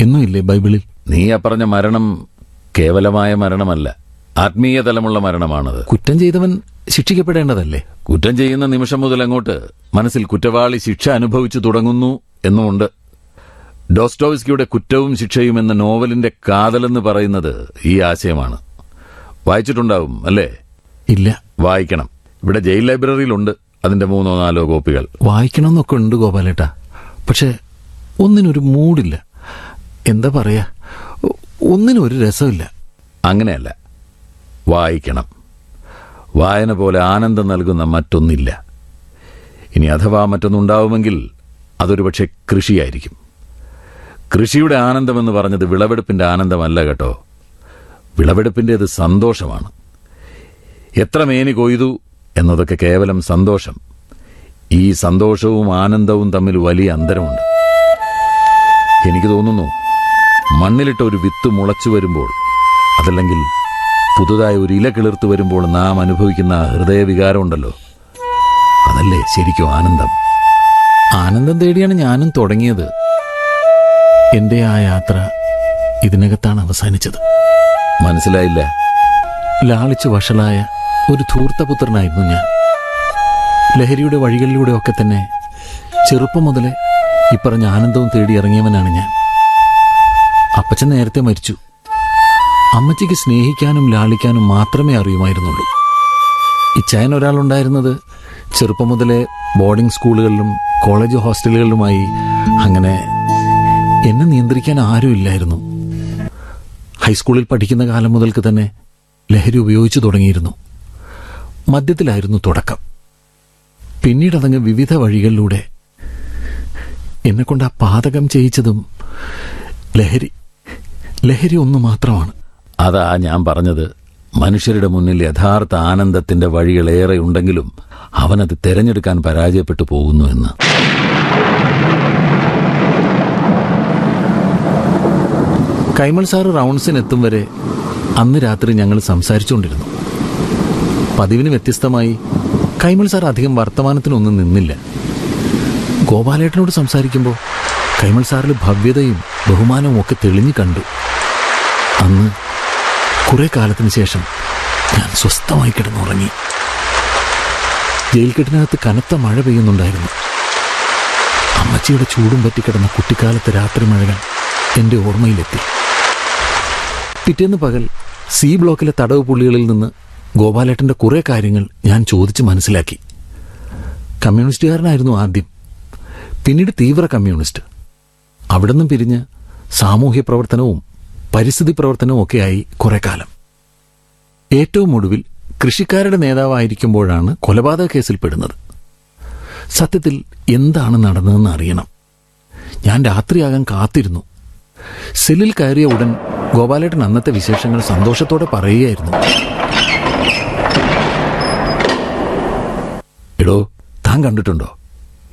Speaker 3: എന്നുമില്ലേ ബൈബിളിൽ?
Speaker 7: നീ ആ പറഞ്ഞ മരണം കേവലമായ മരണമല്ല ആത്മീയ തലമുള്ള മരണമാണത്.
Speaker 3: കുറ്റം ചെയ്തവൻ ശിക്ഷിക്കപ്പെടേണ്ടതല്ലേ?
Speaker 7: കുറ്റം ചെയ്യുന്ന നിമിഷം മുതൽ അങ്ങോട്ട് മനസ്സിൽ കുറ്റവാളി ശിക്ഷ അനുഭവിച്ചു തുടങ്ങുന്നു എന്നുമുണ്ട്. ഡോസ്റ്റോവിസ്കിയുടെ കുറ്റവും ശിക്ഷയും എന്ന നോവലിന്റെ കാതലെന്ന് പറയുന്നത് ഈ ആശയമാണ്. വായിച്ചിട്ടുണ്ടാവും അല്ലേ?
Speaker 3: ഇല്ല.
Speaker 7: വായിക്കണം. ഇവിടെ ജയിൽ ലൈബ്രറിയിലുണ്ട് അതിന്റെ മൂന്നോ നാലോ കോപ്പികൾ.
Speaker 3: വായിക്കണമെന്നൊക്കെ ഉണ്ട് ഗോപാലേട്ട. പക്ഷെ ഒന്നിനൊരു മൂടില്ല. എന്താ പറയാ? ഒന്നിനൊരു ഒന്നിനും ഒരു രസമില്ല.
Speaker 7: അങ്ങനെയല്ല. വായിക്കണം. വായന പോലെ ആനന്ദം നൽകുന്ന മറ്റൊന്നില്ല. ഇനി അഥവാ മറ്റൊന്നുണ്ടാവുമെങ്കിൽ അതൊരു പക്ഷേ കൃഷിയായിരിക്കും. കൃഷിയുടെ ആനന്ദമെന്ന് പറഞ്ഞത് വിളവെടുപ്പിന്റെ ആനന്ദമല്ല കേട്ടോ. വിളവെടുപ്പിന്റേത് സന്തോഷമാണ്. എത്ര മേനി കൊയ്തു എന്നതൊക്കെ കേവലം സന്തോഷം. ഈ സന്തോഷവും ആനന്ദവും തമ്മിൽ വലിയ അന്തരമുണ്ട്. എനിക്ക് തോന്നുന്നു മണ്ണിലിട്ട ഒരു വിത്ത് മുളച്ചു വരുമ്പോൾ അതല്ലെങ്കിൽ പുതുതായ ഒരു ഇല കിളിർത്ത് വരുമ്പോൾ നാം അനുഭവിക്കുന്ന ഹൃദയവികാരമുണ്ടല്ലോ. അതല്ലേ ശരിക്കും ആനന്ദം?
Speaker 3: ആനന്ദം തേടിയാണ് ഞാനും തുടങ്ങിയത്. എന്റെ ആ യാത്ര ഇതിനകത്താണ് അവസാനിച്ചത്.
Speaker 7: മനസ്സിലായില്ല.
Speaker 3: ലാളിച്ചു വഷളായ ഒരു ധൂർത്തപുത്രനായിരുന്നു ഞാൻ. ലഹരിയുടെ വഴികളിലൂടെ ഒക്കെ തന്നെ ചെറുപ്പം മുതലേ ഇപ്പറഞ്ഞ ആനന്ദവും തേടി ഇറങ്ങിയവനാണ് ഞാൻ. അപ്പച്ചൻ നേരത്തെ മരിച്ചു. അമ്മച്ചിക്ക് സ്നേഹിക്കാനും ലാളിക്കാനും മാത്രമേ അറിയുമായിരുന്നുള്ളൂ. ഇച്ചായൻ ഒരാളുണ്ടായിരുന്നത് ചെറുപ്പം മുതലേ ബോർഡിംഗ് സ്കൂളുകളിലും കോളേജ് ഹോസ്റ്റലുകളിലുമായി അങ്ങനെ എന്നെ നിയന്ത്രിക്കാൻ ആരുമില്ലായിരുന്നു. ഹൈസ്കൂളിൽ പഠിക്കുന്ന കാലം മുതൽക്ക് തന്നെ ലഹരി ഉപയോഗിച്ചു തുടങ്ങിയിരുന്നു. മദ്യത്തിലായിരുന്നു തുടക്കം. പിന്നീട് അതങ്ങ് വിവിധ വഴികളിലൂടെ എന്നെക്കൊണ്ട് ആ പാതകം ചെയ്യിച്ചതും ലഹരി ലഹരി ഒന്ന് മാത്രമാണ്.
Speaker 7: അതാ ഞാൻ പറഞ്ഞത്. മനുഷ്യരുടെ മുന്നിൽ യഥാർത്ഥ ആനന്ദത്തിന്റെ വഴികളേറെ ഉണ്ടെങ്കിലും അവനത് തെരഞ്ഞെടുക്കാൻ പരാജയപ്പെട്ടു പോകുന്നു എന്ന്.
Speaker 3: കൈമൾ സാറ് റൗണ്ട്സിനെത്തും വരെ അന്ന് രാത്രി ഞങ്ങൾ സംസാരിച്ചുകൊണ്ടിരുന്നു. പതിവിന് വ്യത്യസ്തമായി കൈമൾ സാർ അധികം വർത്തമാനത്തിനൊന്നും നിന്നില്ല. ഗോപാലേട്ടനോട് സംസാരിക്കുമ്പോൾ കൈമൾ സാറിൽ ഭവ്യതയും ബഹുമാനവും ഒക്കെ തെളിഞ്ഞു കണ്ടു. അന്ന് കുറെ കാലത്തിന് ശേഷം ഞാൻ സ്വസ്ഥമായി കിടന്നുറങ്ങി. ജയിൽക്കെട്ടിനകത്ത് കനത്ത മഴ പെയ്യുന്നുണ്ടായിരുന്നു. അമ്മച്ചിയുടെ ചൂടും പറ്റിക്കിടന്ന കുട്ടിക്കാലത്തെ രാത്രി മഴകൾ എന്റെ ഓർമ്മയിലെത്തി. പിറ്റേന്ന് പകൽ സി ബ്ലോക്കിലെ തടവ് പുള്ളികളിൽ നിന്ന് ഗോപാലേട്ടന്റെ കുറേ കാര്യങ്ങൾ ഞാൻ ചോദിച്ച് മനസ്സിലാക്കി. കമ്മ്യൂണിസ്റ്റുകാരനായിരുന്നു ആദ്യം. പിന്നീട് തീവ്ര കമ്മ്യൂണിസ്റ്റ്. അവിടെ നിന്നും പിരിഞ്ഞ് സാമൂഹ്യ പ്രവർത്തനവും പരിസ്ഥിതി പ്രവർത്തനവും ഒക്കെയായി കുറേ കാലം. ഏറ്റവും ഒടുവിൽ കൃഷിക്കാരുടെ നേതാവായിരിക്കുമ്പോഴാണ് കൊലപാതക കേസിൽ പെടുന്നത്. സത്യത്തിൽ എന്താണ് നടന്നതെന്ന് അറിയണം. ഞാൻ രാത്രിയാകാൻ കാത്തിരുന്നു. സെല്ലിൽ കയറിയ ഉടൻ ഗോപാലേട്ടൻ അന്നത്തെ വിശേഷങ്ങൾ സന്തോഷത്തോടെ പറയുകയായിരുന്നു.
Speaker 7: എടോ താൻ കണ്ടിട്ടുണ്ടോ?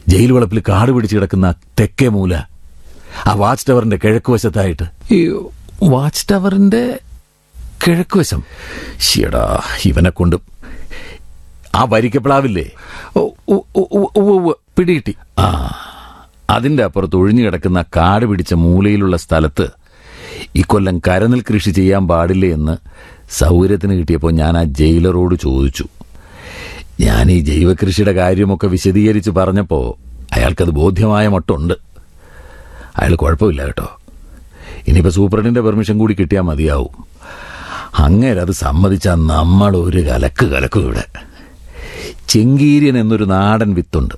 Speaker 7: ജയിൽ വളപ്പിൽ കാട് പിടിച്ച് കിടക്കുന്ന തെക്കേ മൂല. ആ വാച്ച് ടവറിന്റെ കിഴക്ക് വശത്തായിട്ട്.
Speaker 3: ഈ വാച്ച് ടവറിന്റെ കിഴക്കുവശം
Speaker 7: ശിയടാ ഇവനെ കൊണ്ട്. ആ
Speaker 3: ഓ, പിടികിട്ടി.
Speaker 7: ആ അതിന്റെ അപ്പുറത്ത് ഒഴിഞ്ഞു കിടക്കുന്ന കാട് പിടിച്ച മൂലയിലുള്ള സ്ഥലത്ത് ഇക്കൊല്ലം കരനിൽ കൃഷി ചെയ്യാൻ പാടില്ല എന്ന് സൗകര്യത്തിന് കിട്ടിയപ്പോൾ ഞാൻ ആ ജയിലറോട് ചോദിച്ചു. ഞാൻ ഈ ജൈവകൃഷിയുടെ കാര്യമൊക്കെ വിശദീകരിച്ച് പറഞ്ഞപ്പോൾ അയാൾക്കത് ബോധ്യമായ മട്ടുണ്ട്. അയാൾ കുഴപ്പമില്ല കേട്ടോ. ഇനിയിപ്പോൾ സൂപ്രണ്ടിന്റെ പെർമിഷൻ കൂടി കിട്ടിയാൽ മതിയാവും. അങ്ങനെ അത് സമ്മതിച്ചാൽ നമ്മൾ ഒരു കലക്ക് കലക്കും ഇവിടെ. ചെങ്കീരിയൻ എന്നൊരു നാടൻ വിത്തുണ്ട്.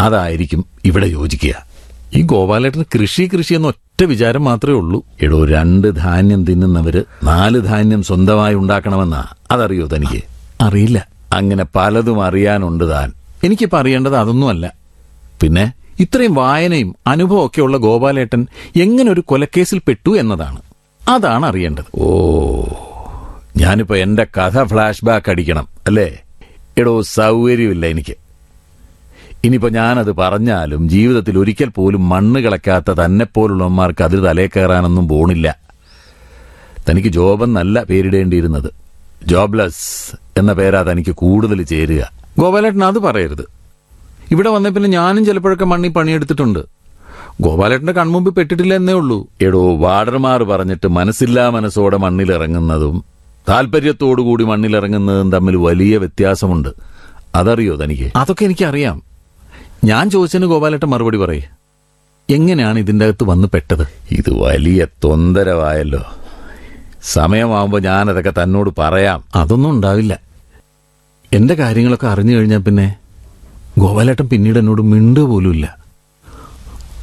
Speaker 7: അതായിരിക്കും ഇവിടെ യോജിക്കുക.
Speaker 3: ഈ ഗോപാലേട്ടന് കൃഷി കൃഷി എന്ന വിചാരം മാത്രമേ ഉള്ളൂ.
Speaker 7: എടോ രണ്ട് ധാന്യം തിന്നുന്നവര് നാല് ധാന്യം സ്വന്തമായി ഉണ്ടാക്കണമെന്നാ? അതറിയോ തനിക്ക്?
Speaker 3: അറിയില്ല.
Speaker 7: അങ്ങനെ പലതും അറിയാനുണ്ട് താൻ.
Speaker 3: എനിക്കിപ്പോ അറിയേണ്ടത് അതൊന്നുമല്ല. പിന്നെ ഇത്രയും വായനയും അനുഭവമൊക്കെ ഉള്ള ഗോപാലേട്ടൻ എങ്ങനെ ഒരു കൊലക്കേസിൽ പെട്ടു എന്നതാണ്. അതാണ് അറിയേണ്ടത്.
Speaker 7: ഓ ഞാനിപ്പോ എന്റെ കഥ ഫ്ലാഷ് ബാക്ക് അടിക്കണം അല്ലേ? എടോ സൗകര്യമില്ല എനിക്ക്. ഇനിയിപ്പോ ഞാനത് പറഞ്ഞാലും ജീവിതത്തിൽ ഒരിക്കൽ പോലും മണ്ണ് കളക്കാത്ത തന്നെ പോലുള്ളവന്മാർക്ക് അതിൽ തലേ കയറാനൊന്നും പോണില്ല. തനിക്ക് ജോബെന്നല്ല പേരിടേണ്ടിയിരുന്നത്. ജോബ്ലെസ് എന്ന പേരാ തനിക്ക് കൂടുതൽ ചേരുക.
Speaker 3: ഗോപാലേട്ടൻ അത് പറയരുത്. ഇവിടെ വന്ന പിന്നെ ഞാനും ചിലപ്പോഴൊക്കെ മണ്ണി പണിയെടുത്തിട്ടുണ്ട്. ഗോപാലേട്ടന്റെ കൺമുമ്പിൽ പെട്ടിട്ടില്ല എന്നേ ഉള്ളൂ.
Speaker 7: എടോ വാർഡർമാർ പറഞ്ഞിട്ട് മനസ്സില്ലാ മനസ്സോടെ മണ്ണിലിറങ്ങുന്നതും താല്പര്യത്തോടുകൂടി മണ്ണിലിറങ്ങുന്നതും തമ്മിൽ വലിയ വ്യത്യാസമുണ്ട്. അതറിയോ തനിക്ക്?
Speaker 3: അതൊക്കെ എനിക്കറിയാം. ഞാൻ ചോദിച്ചതിന് ഗോപാലേട്ടൻ മറുപടി പറയേ. എങ്ങനെയാണ് ഇതിന്റെ അകത്ത് വന്ന് പെട്ടത്?
Speaker 7: ഇത് വലിയ തൊന്തരവായല്ലോ. സമയമാകുമ്പോൾ ഞാനതൊക്കെ തന്നോട് പറയാം.
Speaker 3: അതൊന്നും ഉണ്ടാവില്ല. എന്റെ കാര്യങ്ങളൊക്കെ അറിഞ്ഞു കഴിഞ്ഞാൽ പിന്നെ ഗോപാലേട്ടൻ പിന്നീട് എന്നോട് മിണ്ടുക പോലുമില്ല.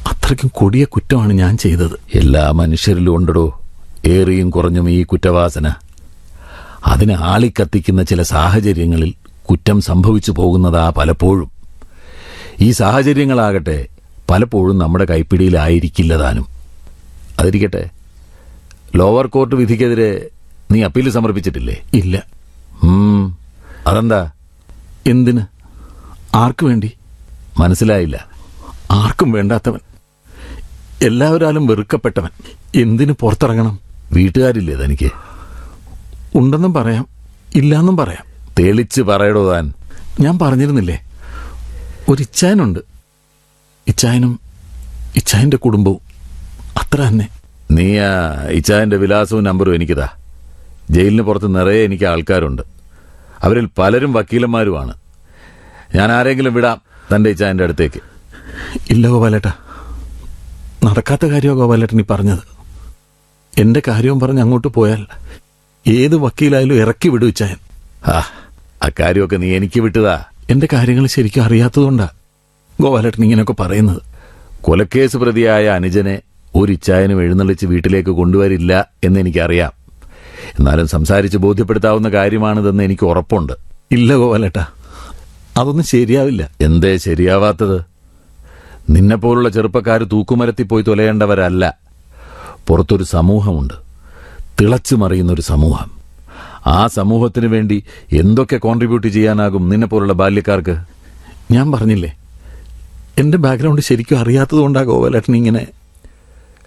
Speaker 3: അത്രയ്ക്കും കൊടിയ കുറ്റമാണ് ഞാൻ ചെയ്തത്.
Speaker 7: എല്ലാ മനുഷ്യരിലും ഉണ്ടടോ. ഏറിയും കുറഞ്ഞും ഈ കുറ്റവാസന. അതിനെ ആളിക്കത്തിക്കുന്ന ചില സാഹചര്യങ്ങളിൽ കുറ്റം സംഭവിച്ചു പോകുന്നതാ പലപ്പോഴും. ഈ സാഹചര്യങ്ങളാകട്ടെ പലപ്പോഴും നമ്മുടെ കൈപ്പിടിയിലായിരിക്കില്ല താനും അതിരിക്കട്ടെ ലോവർ കോർട്ട് വിധിക്കെതിരെ നീ അപ്പീൽ സമർപ്പിച്ചിട്ടില്ലേ?
Speaker 3: ഇല്ല.
Speaker 7: അതെന്താ?
Speaker 3: എന്തിന്? ആർക്കു വേണ്ടി?
Speaker 7: മനസ്സിലായില്ല.
Speaker 3: ആർക്കും വേണ്ടാത്തവൻ. എല്ലാവരാലും വെറുക്കപ്പെട്ടവൻ. എന്തിനു പുറത്തിറങ്ങണം?
Speaker 7: വീട്ടുകാരില്ലേ തനിക്ക്?
Speaker 3: ഉണ്ടെന്നും പറയാം ഇല്ലാന്നും പറയാം.
Speaker 7: തെളിച്ച് പറയടോ താൻ.
Speaker 3: ഞാൻ പറഞ്ഞിരുന്നില്ലേ? ഒരു ഇച്ചായനുണ്ട് ഇച്ചായനും ഇച്ചായന്റെ കുടുംബവും അത്ര തന്നെ.
Speaker 7: നീ ആ ഇച്ചായന്റെ വിലാസവും നമ്പറും എനിക്കിതാ. ജയിലിന് പുറത്ത് നിറയെ എനിക്ക് ആൾക്കാരുണ്ട്. അവരിൽ പലരും വക്കീലന്മാരുമാണ്. ഞാൻ ആരെങ്കിലും വിടാം തന്റെ ഇച്ചായന്റെ അടുത്തേക്ക്.
Speaker 3: ഇല്ല ഗോപാലേട്ട. നടക്കാത്ത കാര്യമാണ് ഗോപാലേട്ടൻ ഈ പറഞ്ഞത്. എന്റെ കാര്യവും പറഞ്ഞ് അങ്ങോട്ട് പോയാൽ ഏത് വക്കീലായാലും ഇറക്കി വിടും ഇച്ചായൻ
Speaker 7: ആ അക്കാര്യമൊക്കെ നീ എനിക്ക് വിട്ടതാ.
Speaker 3: എന്റെ കാര്യങ്ങൾ ശരിക്കും അറിയാത്തതുകൊണ്ടാ ഗോപാലേട്ടൻ ഇങ്ങനെയൊക്കെ പറയുന്നത്.
Speaker 7: കൊലക്കേസ് പ്രതിയായ അനുജനെ ഒരു ഇച്ചായനും എഴുന്നള്ളിച്ച് വീട്ടിലേക്ക് കൊണ്ടുവരില്ല എന്ന് എനിക്കറിയാം. എന്നാലും സംസാരിച്ച് ബോധ്യപ്പെടുത്താവുന്ന കാര്യമാണിതെന്ന് എനിക്ക് ഉറപ്പുണ്ട്.
Speaker 3: ഇല്ല ഗോപാലേട്ട അതൊന്നും ശരിയാവില്ല.
Speaker 7: എന്തേ ശരിയാവാത്തത്? നിന്നെപ്പോലുള്ള ചെറുപ്പക്കാർ തൂക്കുമരത്തിൽ പോയി തൊലയേണ്ടവരല്ല. പുറത്തൊരു സമൂഹമുണ്ട്. തിളച്ചു മറിയുന്നൊരു സമൂഹം. ആ സമൂഹത്തിന് വേണ്ടി എന്തൊക്കെ കോൺട്രിബ്യൂട്ട് ചെയ്യാനാകും നിന്നെ പോലുള്ള ബാല്യക്കാർക്ക്?
Speaker 3: ഞാൻ പറഞ്ഞില്ലേ? എന്റെ ബാക്ക്ഗ്രൗണ്ട് ശരിക്കും അറിയാത്തതുകൊണ്ടാണ് ഗോപാലേട്ടൻ ഇങ്ങനെ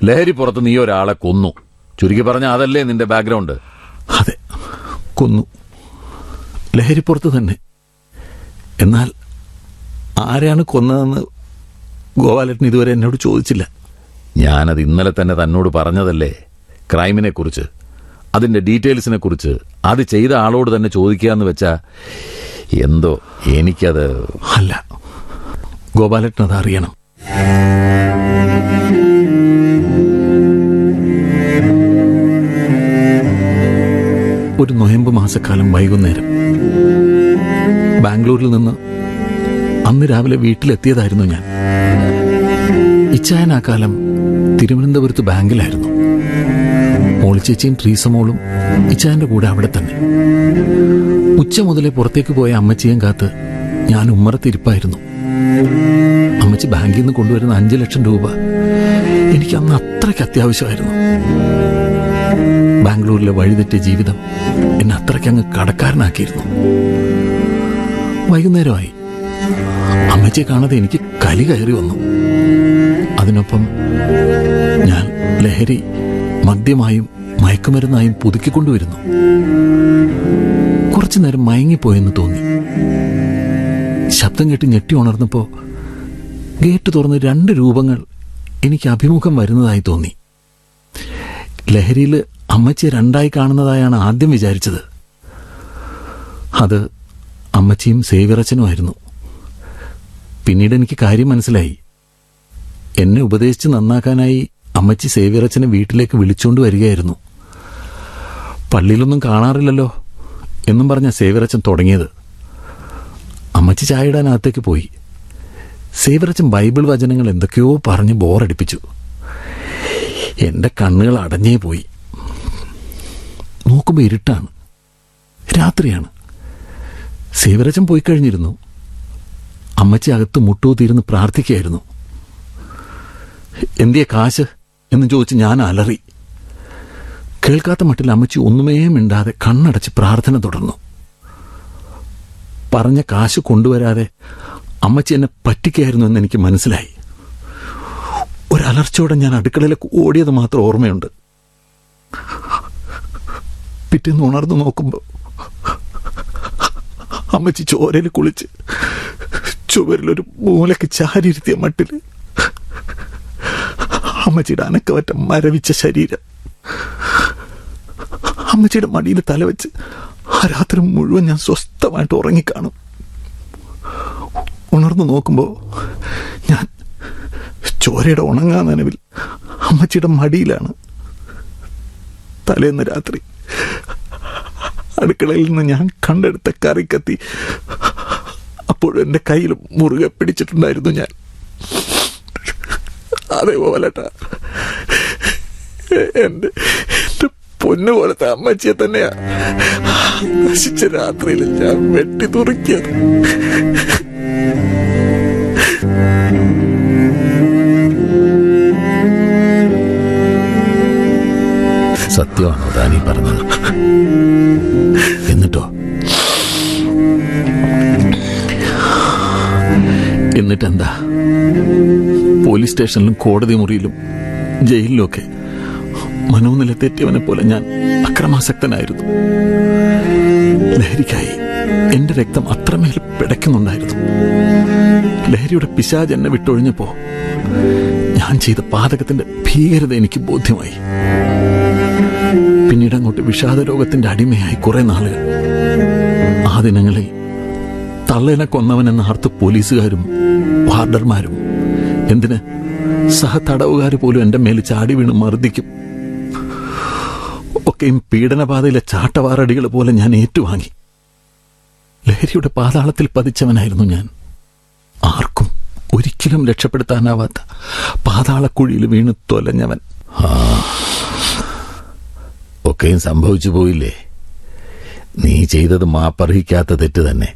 Speaker 7: ലഹരി പുറത്ത് നീ ഒരാളെ കൊന്നു. ചുരുക്കി പറഞ്ഞ അതല്ലേ നിന്റെ ബാക്ക്ഗ്രൗണ്ട്
Speaker 3: അതെ. കൊന്നു. ലഹരിപ്പുറത്ത് തന്നെ. എന്നാൽ ആരെയാണ് കൊന്നതെന്ന് ഗോപാലേട്ടൻ ഇതുവരെ എന്നോട് ചോദിച്ചില്ല.
Speaker 7: ഞാനത് ഇന്നലെ തന്നെ തന്നോട് പറഞ്ഞതല്ലേ? ക്രൈമിനെ അതിന്റെ ഡീറ്റെയിൽസിനെ കുറിച്ച് അത് ചെയ്ത ആളോട് തന്നെ ചോദിക്കുക എന്ന് വെച്ചാ എന്തോ എനിക്കത്
Speaker 3: അല്ല. ഗോപാലകൃഷ്ണൻ അത് അറിയണം. ഒരു നൊയമ്പ് മാസക്കാലം വൈകുന്നേരം ബാംഗ്ലൂരിൽ നിന്ന് അന്ന് രാവിലെ വീട്ടിലെത്തിയതായിരുന്നു ഞാൻ. ഇച്ചായൻ ആ കാലം തിരുവനന്തപുരത്ത് ബാങ്കിലായിരുന്നു. മോളിച്ചേച്ചിയും ട്രീസമോളും ഇച്ചാന്റെ കൂടെ അവിടെ തന്നെ. ഉച്ച മുതലേ പുറത്തേക്ക് പോയ അമ്മച്ചിയും കാത്ത് ഞാൻ ഉമ്മറത്തിരിപ്പായിരുന്നു അമ്മച്ചി ബാങ്കിൽ നിന്ന് കൊണ്ടുവരുന്ന അഞ്ചു ലക്ഷം രൂപ എനിക്ക് അന്ന് അത്രയ്ക്ക് അത്യാവശ്യമായിരുന്നു. ബാംഗ്ലൂരിലെ വഴിതെറ്റിയ ജീവിതം എന്നെ അത്രയ്ക്ക് അങ്ങ് കടക്കാരനാക്കിയിരുന്നു. വൈകുന്നേരമായി അമ്മച്ചിയെ കാണാതെ എനിക്ക് കലി കയറി വന്നു. അതിനൊപ്പം ഞാൻ ലഹരി മദ്യമായും മയക്കുമരുന്നായും പുതുക്കിക്കൊണ്ടുവരുന്നു. കുറച്ചു നേരം മയങ്ങിപ്പോയെന്ന് തോന്നി. ശബ്ദം കേട്ട് ഞെട്ടി ഉണർന്നപ്പോ ഗേറ്റ് തുറന്ന് രണ്ട് രൂപങ്ങൾ എനിക്ക് അഭിമുഖം വരുന്നതായി തോന്നി. ലഹരിയിൽ അമ്മച്ചിയെ രണ്ടായി കാണുന്നതായാണ് ആദ്യം വിചാരിച്ചത്. അത് അമ്മച്ചിയും സേവിറച്ചനുമായിരുന്നു പിന്നീട് എനിക്ക് കാര്യം മനസ്സിലായി. എന്നെ ഉപദേശിച്ച് നന്നാക്കാനായി അമ്മച്ചി സേവ്യറച്ചനെ വീട്ടിലേക്ക് വിളിച്ചുകൊണ്ട് വരികയായിരുന്നു. പള്ളിയിലൊന്നും കാണാറില്ലല്ലോ എന്നും പറഞ്ഞ സേവ്യറച്ചൻ തുടങ്ങിയത്. അമ്മച്ചി ചായ ഇടാനകത്തേക്ക് പോയി സേവ്യറച്ചൻ ബൈബിൾ വചനങ്ങൾ എന്തൊക്കെയോ പറഞ്ഞ് ബോറടിപ്പിച്ചു. എന്റെ കണ്ണുകൾ അടഞ്ഞേ പോയി. നോക്കുമ്പോൾ ഇരുട്ടാണ്. രാത്രിയാണ്. സേവരച്ചൻ പോയി കഴിഞ്ഞിരുന്നു. അമ്മച്ചി അകത്ത് മുട്ടൂത്തിരുന്ന് പ്രാർത്ഥിക്കുകയായിരുന്നു. എന്തിയ കാശ്? എന്ന് ചോദിച്ച് ഞാൻ അലറി. കേൾക്കാത്ത മട്ടിൽ അമ്മച്ചി ഒന്നുമേ മിണ്ടാതെ കണ്ണടച്ച് പ്രാർത്ഥന തുടർന്നു. പറഞ്ഞ കാശ് കൊണ്ടുവരാതെ അമ്മച്ചി എന്നെ പറ്റിക്കായിരുന്നു എന്ന് എനിക്ക് മനസ്സിലായി. ഒരലർച്ചയോടെ ഞാൻ അടുക്കളയിലേക്ക് ഓടിയത് മാത്രം ഓർമ്മയുണ്ട്. പിറ്റേന്ന് ഉണർന്നു നോക്കുമ്പോൾ അമ്മച്ചി ചോരയിൽ കുളിച്ച് ചുവരിലൊരു മൂലയ്ക്ക് ചാരിയിരുത്തിയ മട്ടിൽ അമ്മച്ചിയുടെ അനക്കവറ്റ മരവിച്ച ശരീരം. അമ്മച്ചിയുടെ മടിയിൽ തലവെച്ച് ആ രാത്രി മുഴുവൻ ഞാൻ സ്വസ്ഥമായിട്ട് ഉറങ്ങിക്കാണും. ഉണർന്നു നോക്കുമ്പോൾ ഞാൻ ചോരയുടെ ഉണങ്ങാ നനവിൽ അമ്മച്ചിയുടെ മടിയിലാണ്. തലേന്ന് രാത്രി അടുക്കളയിൽ നിന്ന് ഞാൻ കണ്ടെടുത്ത കറിക്കത്തി അപ്പോഴും എന്റെ കയ്യിൽ മുറുകെ പിടിച്ചിട്ടുണ്ടായിരുന്നു ഞാൻ. അതേപോലെട്ടാ എന്റെ എന്റെ പൊന്നു പോലത്തെ അമ്മച്ചിയെ തന്നെയാ. നശിച്ച രാത്രിയിൽ ഞാൻ വെട്ടി തുറക്കിയത്.
Speaker 7: സത്യമാണോ ദാനി പറഞ്ഞത്? എന്നിട്ടോ?
Speaker 3: എന്നിട്ടെന്താ? പോലീസ് സ്റ്റേഷനിലും കോടതി മുറിയിലും ജയിലിലുമൊക്കെ. മനോനില തെറ്റിയവനെ പോലെ ഞാൻ അക്രമാസക്തനായിരുന്നു. ലഹരിക്കായി എന്റെ രക്തം അത്രമേൽ പിടയ്ക്കുന്നുണ്ടായിരുന്നു. ലഹരിയുടെ പിശാജ് എന്നെ വിട്ടൊഴിഞ്ഞപ്പോ ഞാൻ ചെയ്ത പാതകത്തിന്റെ ഭീകരത എനിക്ക് ബോധ്യമായി. പിന്നീട് അങ്ങോട്ട് വിഷാദ രോഗത്തിന്റെ അടിമയായി കുറെ നാളുകൾ. ആ ദിനങ്ങളിൽ തള്ളേനെ കൊന്നവനെന്ന് ആർത്ത് പോലീസുകാരും വാർഡർമാരും എന്തിന്? സഹ തടവുകാർ പോലും എന്റെ മേൽ ചാടി വീണ് മർദ്ദിക്കും. ഒക്കെയും പീഡനപാതയിലെ ചാട്ടവാറടികൾ പോലെ ഞാൻ ഏറ്റുവാങ്ങി. ലഹരിയുടെ പാതാളത്തിൽ പതിച്ചവനായിരുന്നു ഞാൻ. ആർക്കും ഒരിക്കലും രക്ഷപ്പെടുത്താനാവാത്ത പാതാളക്കുഴിയിൽ വീണ് തൊലഞ്ഞവൻ.
Speaker 7: ഒക്കെയും സംഭവിച്ചു പോയില്ലേ? നീ ചെയ്തത് മാപ്പർഹിക്കാത്ത തെറ്റ് തന്നെ.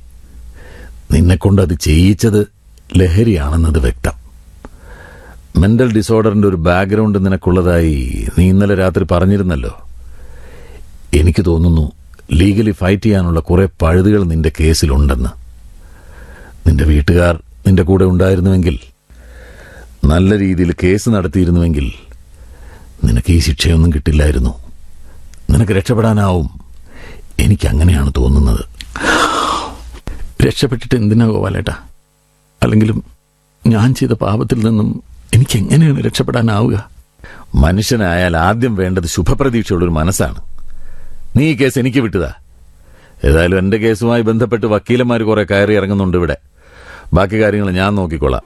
Speaker 7: നിന്നെക്കൊണ്ട് അത് ചെയ്യിച്ചത് ലഹരിയാണെന്നത് വ്യക്തം. മെന്റൽ ഡിസോർഡറിന്റെ ഒരു ബാക്ക്ഗ്രൗണ്ട് നിനക്കുള്ളതായി നീ ഇന്നലെ രാത്രി പറഞ്ഞിരുന്നല്ലോ. എനിക്ക് തോന്നുന്നു ലീഗലി ഫൈറ്റ് ചെയ്യാനുള്ള കുറെ പഴുതുകൾ നിന്റെ കേസിലുണ്ടെന്ന്. നിന്റെ വീട്ടുകാർ നിന്റെ കൂടെ ഉണ്ടായിരുന്നുവെങ്കിൽ നല്ല രീതിയിൽ കേസ് നടത്തിയിരുന്നുവെങ്കിൽ നിനക്ക് ഈ ശിക്ഷയൊന്നും കിട്ടില്ലായിരുന്നു. നിനക്ക് രക്ഷപ്പെടാനാവും. എനിക്ക് അങ്ങനെയാണ് തോന്നുന്നത്.
Speaker 3: രക്ഷപ്പെട്ടിട്ട് എന്തിനാ ഗോപാലേട്ടാ? അല്ലെങ്കിലും ഞാൻ ചെയ്ത പാപത്തിൽ നിന്നും എനിക്ക് എങ്ങനെയാണ് രക്ഷപ്പെടാനാവുക?
Speaker 7: മനുഷ്യനായാൽ ആദ്യം വേണ്ടത് ശുഭപ്രതീക്ഷയുള്ളൊരു മനസ്സാണ്. നീ ഈ കേസ് എനിക്ക് വിട്ടതാ. ഏതായാലും എന്റെ കേസുമായി ബന്ധപ്പെട്ട് വക്കീലന്മാർ കുറെ കയറി ഇറങ്ങുന്നുണ്ട് ഇവിടെ. ബാക്കി കാര്യങ്ങൾ ഞാൻ നോക്കിക്കോളാം.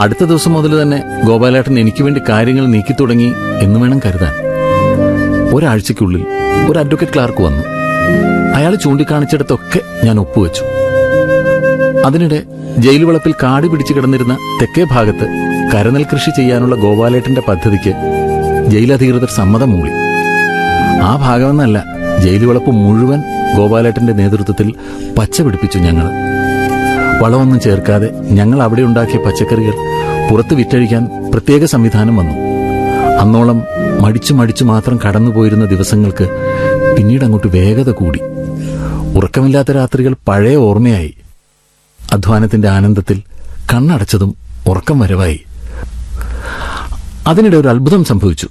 Speaker 3: അടുത്ത ദിവസം മുതൽ തന്നെ ഗോപാലേട്ടൻ എനിക്ക് വേണ്ടി കാര്യങ്ങൾ നീക്കി തുടങ്ങി എന്ന് വേണം കരുതാൻ. ഒരാഴ്ചയ്ക്കുള്ളിൽ ഒരു അഡ്വക്കേറ്റ് ക്ലാർക്ക് വന്നു. അയാൾ ചൂണ്ടിക്കാണിച്ചിടത്തൊക്കെ ഞാൻ ഒപ്പുവെച്ചു. അതിനിടെ ജയിൽ വളപ്പിൽ കാടി പിടിച്ചു കിടന്നിരുന്ന തെക്കേ ഭാഗത്ത് കരനെൽ കൃഷി ചെയ്യാനുള്ള ഗോപാലേട്ടന്റെ പദ്ധതിക്ക് ജയിലധികൃതർ സമ്മതം മൂളി. ആ ഭാഗമെന്നല്ല ജയിൽ വളപ്പ് മുഴുവൻ ഗോപാലേട്ടന്റെ നേതൃത്വത്തിൽ പച്ച പിടിപ്പിച്ചു ഞങ്ങൾ വളമൊന്നും ചേർക്കാതെ ഞങ്ങൾ അവിടെ ഉണ്ടാക്കിയ പച്ചക്കറികൾ പുറത്ത് വിറ്റഴിക്കാൻ പ്രത്യേക സംവിധാനം വന്നു. അന്നോളം മടിച്ചു മടിച്ചു മാത്രം കടന്നുപോയിരുന്ന ദിവസങ്ങൾക്ക് പിന്നീട് അങ്ങോട്ട് വേഗത കൂടി. ഉറക്കമില്ലാത്ത രാത്രികൾ പഴയ ഓർമ്മയായി. അധ്വാനത്തിന്റെ ആനന്ദത്തിൽ കണ്ണടച്ചതും ഉറക്കം വരവായി. അതിനിടെ ഒരു അത്ഭുതം സംഭവിച്ചു.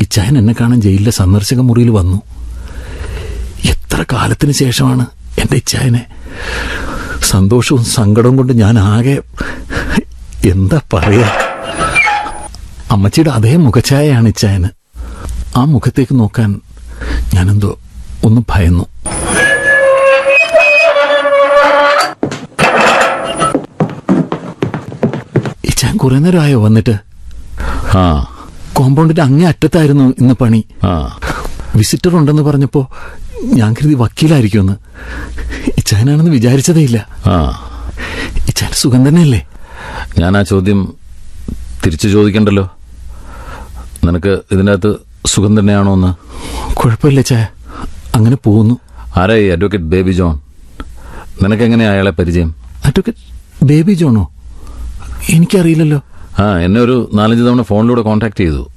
Speaker 3: ഇച്ചായൻ എന്നെ കാണാൻ ജയിലിലെ സന്ദർശക മുറിയിൽ വന്നു. എത്ര കാലത്തിന് ശേഷമാണ് എന്റെ ഇച്ചായനെ സന്തോഷവും സങ്കടവും കൊണ്ട് ഞാൻ ആകെ എന്താ പറയാ? അമ്മച്ചിയുടെ അതേ മുഖഛായയാണ് ഇച്ചായന്. ആ മുഖത്തേക്ക് നോക്കാൻ ഞാനെന്തോ ഒന്ന് ഭയന്നു. ഇച്ചാൻ കുറെ നേരമായോ വന്നിട്ട്?
Speaker 7: ആ.
Speaker 3: കോമ്പൗണ്ടിന്റെ അങ്ങേ അറ്റത്തായിരുന്നു ഇന്ന് പണി.
Speaker 7: ആ.
Speaker 3: വിസിറ്റർ ഉണ്ടെന്ന് പറഞ്ഞപ്പോ ഞാൻ കരുതി വക്കീലായിരിക്കുമെന്ന്. ഇച്ചാനാണെന്ന് വിചാരിച്ചതേ ഇല്ല
Speaker 7: ആ.
Speaker 3: ഇച്ചാൻ സുഖം തന്നെയല്ലേ?
Speaker 7: ഞാൻ ആ ചോദ്യം തിരിച്ചു ചോദിക്കണ്ടല്ലോ? നിനക്ക് ഇതിനകത്ത് സുഖം തന്നെയാണോ എന്ന്?
Speaker 3: കുഴപ്പമില്ല ചേ. അങ്ങനെ പോകുന്നു.
Speaker 7: ആരായി അഡ്വക്കേറ്റ് ബേബി ജോൺ നിനക്ക് എങ്ങനെയാ അയാളെ പരിചയം?
Speaker 3: അഡ്വക്കേറ്റ് ബേബി ജോണോ എനിക്കറിയില്ലല്ലോ.
Speaker 7: ആ എന്നെ ഒരു നാലഞ്ച് തവണ ഫോണിലൂടെ കോൺടാക്ട് ചെയ്തു.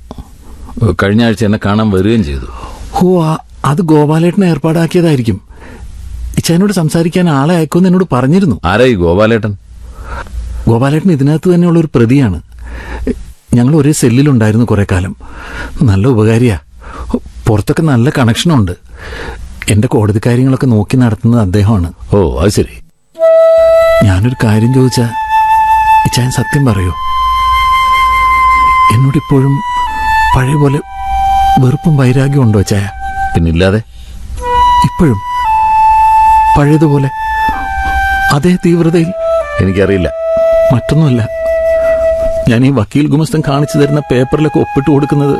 Speaker 7: കഴിഞ്ഞ ആഴ്ച എന്നെ കാണാൻ വരികയും ചെയ്തു.
Speaker 3: ഓ ആ- അത് ഗോപാലേട്ടനെ ഏർപ്പാടാക്കിയതായിരിക്കും. ഇച്ചാനോട് സംസാരിക്കാൻ ആളെ അയക്കുമെന്ന് എന്നോട് പറഞ്ഞിരുന്നു.
Speaker 7: ആരായി ഗോപാലേട്ടൻ?
Speaker 3: ഗോപാലേട്ടൻ ഇതിനകത്ത് തന്നെയുള്ള ഒരു പ്രതിയാണ്. ഞങ്ങൾ ഒരേ സെല്ലിലുണ്ടായിരുന്നു കുറേ കാലം. നല്ല ഉപകാരിയാ. പുറത്തൊക്കെ നല്ല കണക്ഷനുണ്ട്. എന്റെ കോടതി കാര്യങ്ങളൊക്കെ നോക്കി നടത്തുന്നത് അദ്ദേഹമാണ്.
Speaker 7: ഓ അത് ശരി.
Speaker 3: ഞാനൊരു കാര്യം ചോദിച്ചാ ഇച്ചായൻ സത്യം പറയോ. എന്നോടിപ്പോഴും പഴയ പോലെ വെറുപ്പും വൈരാഗ്യവും ഉണ്ടോ ചായ
Speaker 7: പിന്നില്ലാതെ?
Speaker 3: ഇപ്പോഴും പഴയതുപോലെ അതേ തീവ്രതയിൽ
Speaker 7: എനിക്കറിയില്ല.
Speaker 3: മറ്റൊന്നുമല്ല. ഞാൻ ഈ വക്കീൽ ഗുമസ്തൻ കാണിച്ചു തരുന്ന പേപ്പറിലൊക്കെ ഒപ്പിട്ട് കൊടുക്കുന്നത്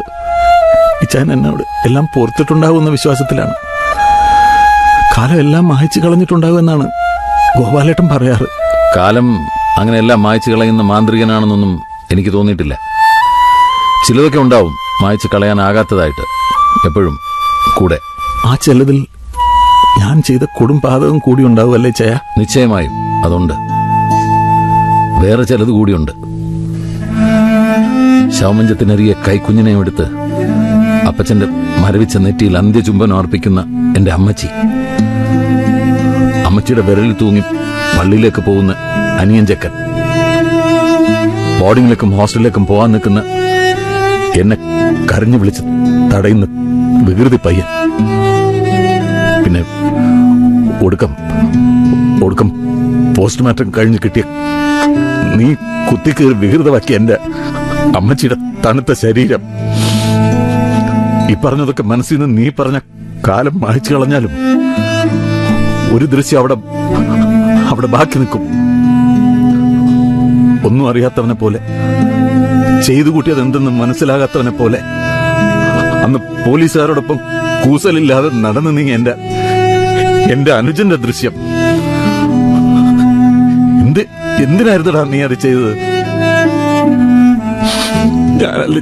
Speaker 3: ഇച്ചാൻ എന്നോട് എല്ലാം പുറത്തിട്ടുണ്ടാവുമെന്ന വിശ്വാസത്തിലാണ്. കാലം എല്ലാം മായച്ചു കളഞ്ഞിട്ടുണ്ടാവുമെന്നാണ് ഗോപാലേട്ടൻ പറയാറ്.
Speaker 7: കാലം അങ്ങനെ എല്ലാം മായ്ച്ചു കളയുന്ന മാന്ത്രികനാണെന്നൊന്നും എനിക്ക് തോന്നിയിട്ടില്ല. ചിലതൊക്കെ ഉണ്ടാവും മായച്ചു കളയാനാകാത്തതായിട്ട്. എപ്പോഴും കൂടെ.
Speaker 3: ആ ചിലതിൽ ഞാൻ ചെയ്ത കൊടും പാതകം കൂടി ഉണ്ടാവുമല്ലേ ചയ
Speaker 7: നിശ്ചയമായും അതുണ്ട്. വേറെ ചിലത് കൂടിയുണ്ട്. ശവമഞ്ചത്തിനരിയെ കൈക്കുഞ്ഞിനെയും എടുത്ത് അപ്പച്ചന്റെ മരവിച്ച നെറ്റിയിൽ അന്ത്യചുംബനം അർപ്പിക്കുന്ന എന്റെ അമ്മച്ചി. അമ്മച്ചിയുടെ വിരലിൽ തൂങ്ങി പള്ളിയിലേക്ക് പോകുന്ന അനിയൻ ചെക്കൻ. ബോർഡിങ്ങിലേക്കും ഹോസ്റ്റലിലേക്കും പോകാൻ നിൽക്കുന്ന എന്നെ കരഞ്ഞു വിളിച്ച് തടയുന്ന വികൃതി പയ്യൻ. പിന്നെ ഒടുക്കം ഒടുക്കം പോസ്റ്റ്മോർട്ടം കഴിഞ്ഞ് കിട്ടിയ നീ കുത്തിക്കേറി വികൃതമാക്കിയ എന്റെ അമ്മച്ചിയുടെ തണുത്ത ശരീരം. ഈ പറഞ്ഞതൊക്കെ മനസ്സിൽ നിന്ന് നീ പറഞ്ഞ കാലം മായ്ച്ചു കളഞ്ഞാലും ഒരു ദൃശ്യം അവിടെ അവിടെ ബാക്കി നിൽക്കും. ഒന്നും അറിയാത്തവനെ പോലെ ചെയ്തു കൂട്ടിയത് എന്തെന്ന് മനസ്സിലാകാത്തവനെ പോലെ. അന്ന് പോലീസുകാരോടൊപ്പം കൂസലില്ലാതെ നടന്നു നീ എന്റെ എന്റെ അനുജന്റെ ദൃശ്യം. എന്ത് എന്തിനായിരുന്നടാ നീ അത് ചെയ്തത്? ഞാനല്ല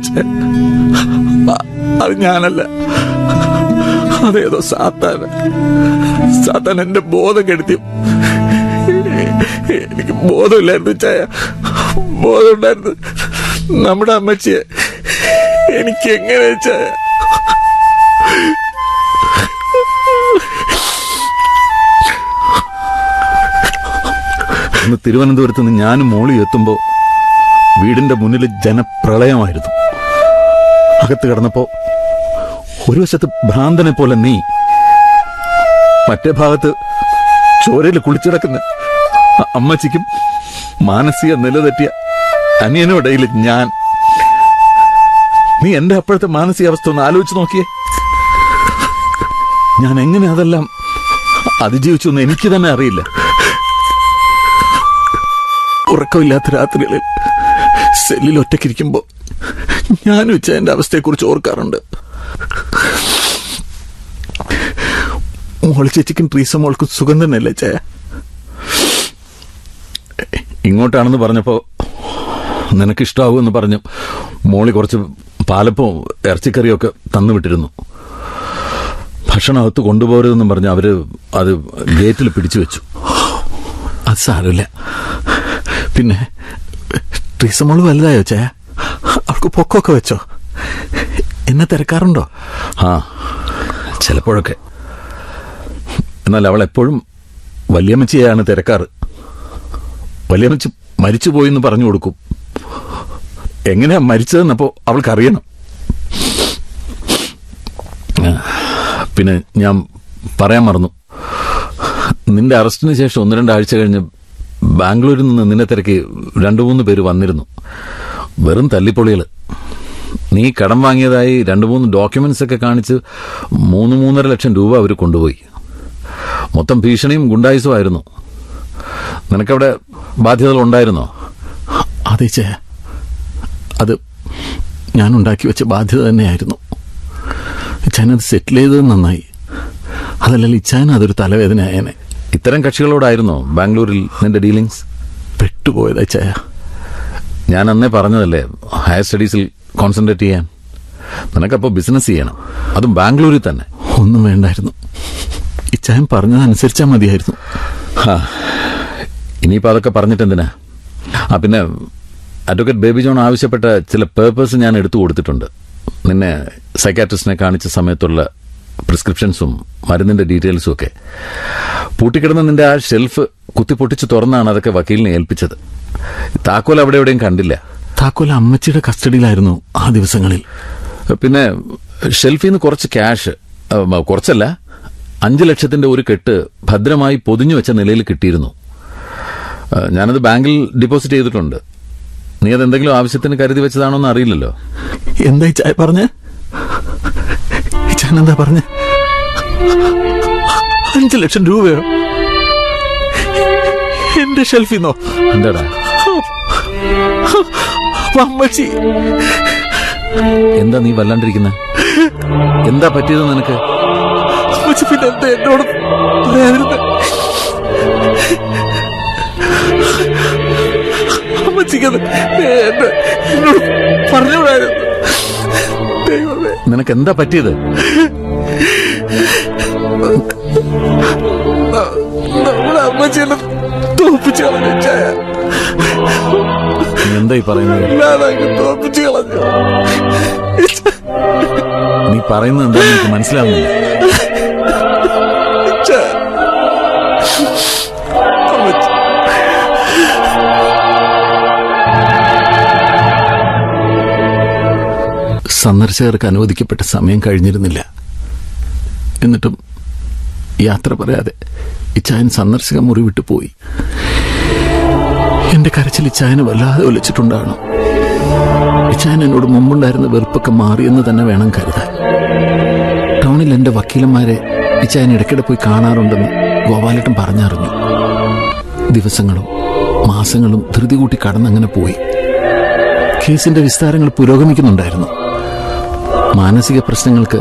Speaker 7: അത് ഞാനല്ല. അതേതോ സാത്താൻ സാത്താൻ എന്റെ ബോധം കെടുത്തി. എനിക്ക് ബോധമില്ലായിരുന്നു ചായ ബോധമുണ്ടായിരുന്നു നമ്മുടെ അമ്മച്ചിയെ. എനിക്ക് എങ്ങനെ ചായ തിരുവനന്തപുരത്ത് നിന്ന് ഞാനും മോളി എത്തുമ്പോ വീടിന്റെ മുന്നിൽ ജനപ്രളയമായിരുന്നു. അകത്ത് കിടന്നപ്പോ ഒരു വശത്ത് ഭ്രാന്തനെ പോലെ നീ മറ്റേ ഭാഗത്ത് ചോരയിൽ കുളിച്ചിടക്കുന്ന അമ്മച്ചിക്കും മാനസിക നില തെറ്റിയ ഇടയിൽ ഞാൻ. നീ എന്റെ അപ്പോഴത്തെ മാനസികാവസ്ഥ ഒന്ന് ആലോചിച്ച് നോക്കിയേ. ഞാൻ എങ്ങനെ അതെല്ലാം അതിജീവിച്ചു എന്ന് എനിക്ക് തന്നെ അറിയില്ല. ഉറക്കമില്ലാത്ത രാത്രികളിൽ സെല്ലിൽ ഒറ്റയ്ക്കിരിക്കുമ്പോ ഞാൻ വെച്ച എന്റെ അവസ്ഥയെക്കുറിച്ച് ഓർക്കാറുണ്ട്. മോൾ ചേച്ചിക്കും ട്രീസ മോൾക്കും സുഖം തന്നെയല്ലേ ചേ ഇങ്ങോട്ടാണെന്ന് പറഞ്ഞപ്പോൾ നിനക്ക് ഇഷ്ടാവുമെന്ന് പറഞ്ഞു മോളി കുറച്ച് പാലപ്പവും ഇറച്ചിക്കറിയൊക്കെ തന്നു വിട്ടിരുന്നു ഭക്ഷണം അകത്ത് കൊണ്ടുപോകരുതെന്നും പറഞ്ഞ് അവർ അത് ഗേറ്റിൽ പിടിച്ചു വെച്ചു. അത് സാരമില്ല. പിന്നെ ട്രീസമോൾ വലുതായോ ചേ? അവൾക്ക് പൊക്കമൊക്കെ വെച്ചോ. എന്നെ തിരക്കാറുണ്ടോ? ആ ചിലപ്പോഴൊക്കെ. എന്നാൽ അവൾ എപ്പോഴും വല്യമ്മച്ചിയാണ് തിരക്കാറ്. വലിയമ്മച്ചി മരിച്ചു എന്ന് പറഞ്ഞു കൊടുക്കും. എങ്ങനെയാ മരിച്ചതെന്നപ്പോ അവൾക്കറിയണം. പിന്നെ ഞാൻ പറയാൻ മറന്നു. നിന്റെ അറസ്റ്റിന് ശേഷം ഒന്ന് രണ്ടാഴ്ച കഴിഞ്ഞ് ബാംഗ്ലൂരിൽ നിന്ന് നിന്നെ തിരക്കി രണ്ടു മൂന്ന് പേര് വന്നിരുന്നു. വെറും തല്ലിപ്പൊളികൾ നീ കടം വാങ്ങിയതായി രണ്ട് മൂന്ന് ഡോക്യുമെന്റ്സ് ഒക്കെ കാണിച്ച് മൂന്ന് മൂന്നര ലക്ഷം രൂപ അവർ കൊണ്ടുപോയി. മൊത്തം ഭീഷണിയും ഗുണ്ടായുസും ആയിരുന്നു. നിനക്കവിടെ ബാധ്യതകൾ ഉണ്ടായിരുന്നോ?
Speaker 3: അതെ ചേ അത് ഞാൻ ഉണ്ടാക്കി വെച്ച ബാധ്യത തന്നെയായിരുന്നു. ഇച്ചാനത് സെറ്റിൽ ചെയ്തത് നന്നായി. അതല്ലെങ്കിൽ ഇച്ചാൻ അതൊരു തലവേദനയായേനെ.
Speaker 7: ഇത്തരം കക്ഷികളോടായിരുന്നോ ബാംഗ്ലൂരിൽ നിന്റെ ഡീലിങ്സ്?
Speaker 3: പെട്ടുപോയത് ചായ.
Speaker 7: ഞാൻ അന്നേ പറഞ്ഞതല്ലേ ഹയർ സ്റ്റഡീസിൽ കോൺസെൻട്രേറ്റ് ചെയ്യാൻ. നിനക്കപ്പോൾ ബിസിനസ് ചെയ്യണം അതും ബാംഗ്ലൂരിൽ തന്നെ.
Speaker 3: ഒന്നും വേണ്ടായിരുന്നു. ഇച്ചായൻ പറഞ്ഞതനുസരിച്ചാൽ മതിയായിരുന്നു.
Speaker 7: ആ ഇനിയിപ്പോൾ അതൊക്കെ പറഞ്ഞിട്ടെന്തിനാ? ആ പിന്നെ അഡ്വക്കേറ്റ് ബേബി ജോൺ ആവശ്യപ്പെട്ട ചില പേപ്പേഴ്സ് ഞാൻ എടുത്തു കൊടുത്തിട്ടുണ്ട്. നിന്നെ സൈക്കാട്രിസ്റ്റിനെ കാണിച്ച സമയത്തുള്ള പ്രിസ്ക്രിപ്ഷൻസും മരുന്നിന്റെ ഡീറ്റെയിൽസും ഒക്കെ. പൂട്ടിക്കിടന്ന നിന്റെ ആ ഷെൽഫ് കുത്തിപ്പൊട്ടിച്ച് തുറന്നാണ് അതൊക്കെ വക്കീലിനെ ഏൽപ്പിച്ചത്. താക്കോൽ അവിടെ എവിടെയും കണ്ടില്ല.
Speaker 3: താക്കോൽ അമ്മച്ചിയുടെ കസ്റ്റഡിയിലായിരുന്നു ആ ദിവസങ്ങളിൽ.
Speaker 7: പിന്നെ ഷെൽഫിൽ നിന്ന് കുറച്ച് ക്യാഷ് കുറച്ചല്ല അഞ്ച് ലക്ഷത്തിന്റെ ഒരു കെട്ട് ഭദ്രമായി പൊതിഞ്ഞു വെച്ച നിലയിൽ കിട്ടിയിരുന്നു. ഞാനത് ബാങ്കിൽ ഡിപ്പോസിറ്റ് ചെയ്തിട്ടുണ്ട്. നീ അത് എന്തെങ്കിലും ആവശ്യത്തിന് കരുതി വെച്ചതാണോ എന്ന് അറിയില്ലല്ലോ.
Speaker 3: എന്താ ചായ പറഞ്ഞ? ഇച്ചാൻ എന്താ പറഞ്ഞ? അഞ്ചു ലക്ഷം രൂപയോ? എന്റെ ഷെൽഫിന്നോ
Speaker 7: എന്താടാ?
Speaker 3: അമ്മച്ചി
Speaker 7: എന്താ നീ വല്ലാണ്ടിരിക്കുന്ന? എന്താ പറ്റിയത് നിനക്ക്?
Speaker 3: അമ്മച്ചി പിന്നെ എന്താ എന്നോട് പറയാതിരുന്ന? അമ്മച്ചിക്കത് എന്നെ എന്നോട് പറഞ്ഞുകൂടായിരുന്നു.
Speaker 7: നിനക്ക് എന്താ പറ്റിയത്?
Speaker 3: നമ്മുടെ അമ്മച്ചിയെന്നെ തോപ്പിച്ച് കളഞ്ഞു ചായ
Speaker 7: നീ എന്താ ഈ പറയുന്നത്?
Speaker 3: ഇല്ലാതാക്കി തോപ്പിച്ച് കളഞ്ഞു.
Speaker 7: നീ പറയുന്നത് എന്താ എനിക്ക് മനസ്സിലാവുന്നില്ല.
Speaker 3: സന്ദർശകർക്ക് അനുവദിക്കപ്പെട്ട സമയം കഴിഞ്ഞിരുന്നില്ല. എന്നിട്ടും യാത്ര പറയാതെ ഇച്ചായൻ സന്ദർശക മുറി വിട്ടു പോയി. എന്റെ കരച്ചിൽ ഇച്ചായനെ വല്ലാതെ ഒലിച്ചിട്ടുണ്ടാകണം ഇച്ചായൻ എന്നോട് മുമ്പുണ്ടായിരുന്ന വെറുപ്പൊക്കെ മാറിയെന്ന് തന്നെ വേണം കരുതാൻ. ടൗണിൽ എന്റെ വക്കീലന്മാരെ ഇച്ചായൻ ഇടയ്ക്കിടെ പോയി കാണാറുണ്ടെന്ന് ഗോപാലട്ടൻ പറഞ്ഞറിഞ്ഞു. ദിവസങ്ങളും മാസങ്ങളും ധൃതി കൂട്ടി കടന്നങ്ങനെ പോയി. കേസിന്റെ വിസ്താരങ്ങൾ പുരോഗമിക്കുന്നുണ്ടായിരുന്നു. മാനസിക പ്രശ്നങ്ങൾക്ക്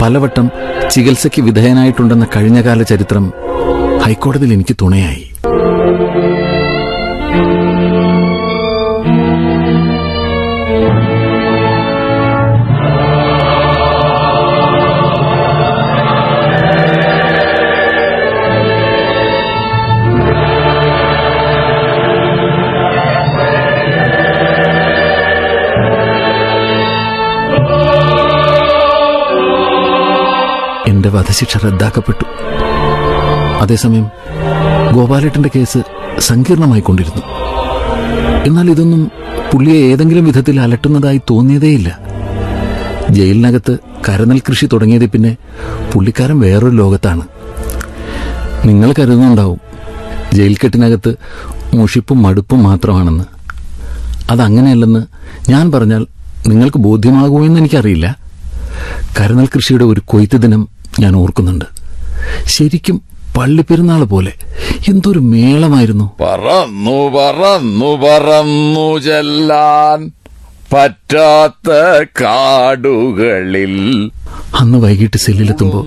Speaker 3: പലവട്ടം ചികിത്സയ്ക്ക് വിധേയനായിട്ടുണ്ടെന്ന കഴിഞ്ഞകാല ചരിത്രം ഹൈക്കോടതിയിൽ എനിക്ക് തുണയായി. വധശിക്ഷ റദ്ദാക്കപ്പെട്ടു അതേസമയം ഗോപാലേട്ടന്റെ കേസ് സങ്കീർണമായിക്കൊണ്ടിരുന്നു. എന്നാൽ ഇതൊന്നും പുള്ളിയെ ഏതെങ്കിലും വിധത്തിൽ അലട്ടുന്നതായി തോന്നിയതേയില്ല. ജയിലിനകത്ത് കരനെൽ കൃഷി തുടങ്ങിയതിൽ പിന്നെ പുള്ളിക്കാരൻ വേറൊരു ലോകത്താണ്. നിങ്ങൾ കരുതുന്നുണ്ടാവും ജയിൽ കെട്ടിനകത്ത് മുഷിപ്പും മടുപ്പും മാത്രമാണെന്ന്. അതങ്ങനെയല്ലെന്ന് ഞാൻ പറഞ്ഞാൽ നിങ്ങൾക്ക് ബോധ്യമാകുമോ എന്ന് എനിക്കറിയില്ല. കരനൽ കൃഷിയുടെ ഒരു കൊയ്ത്ത് ദിനം ഞാൻ ഓർക്കുന്നുണ്ട്. ശരിക്കും പള്ളിപ്പെരുന്നാൾ പോലെ എന്തൊരു മേളമായിരുന്നു.
Speaker 7: പറന്നു പറന്നു പറന്നു ചെല്ലാൻ പറ്റാത്ത കാടുകളിൽ
Speaker 3: അന്ന് വൈകിട്ട് സെല്ലിലെത്തുമ്പോൾ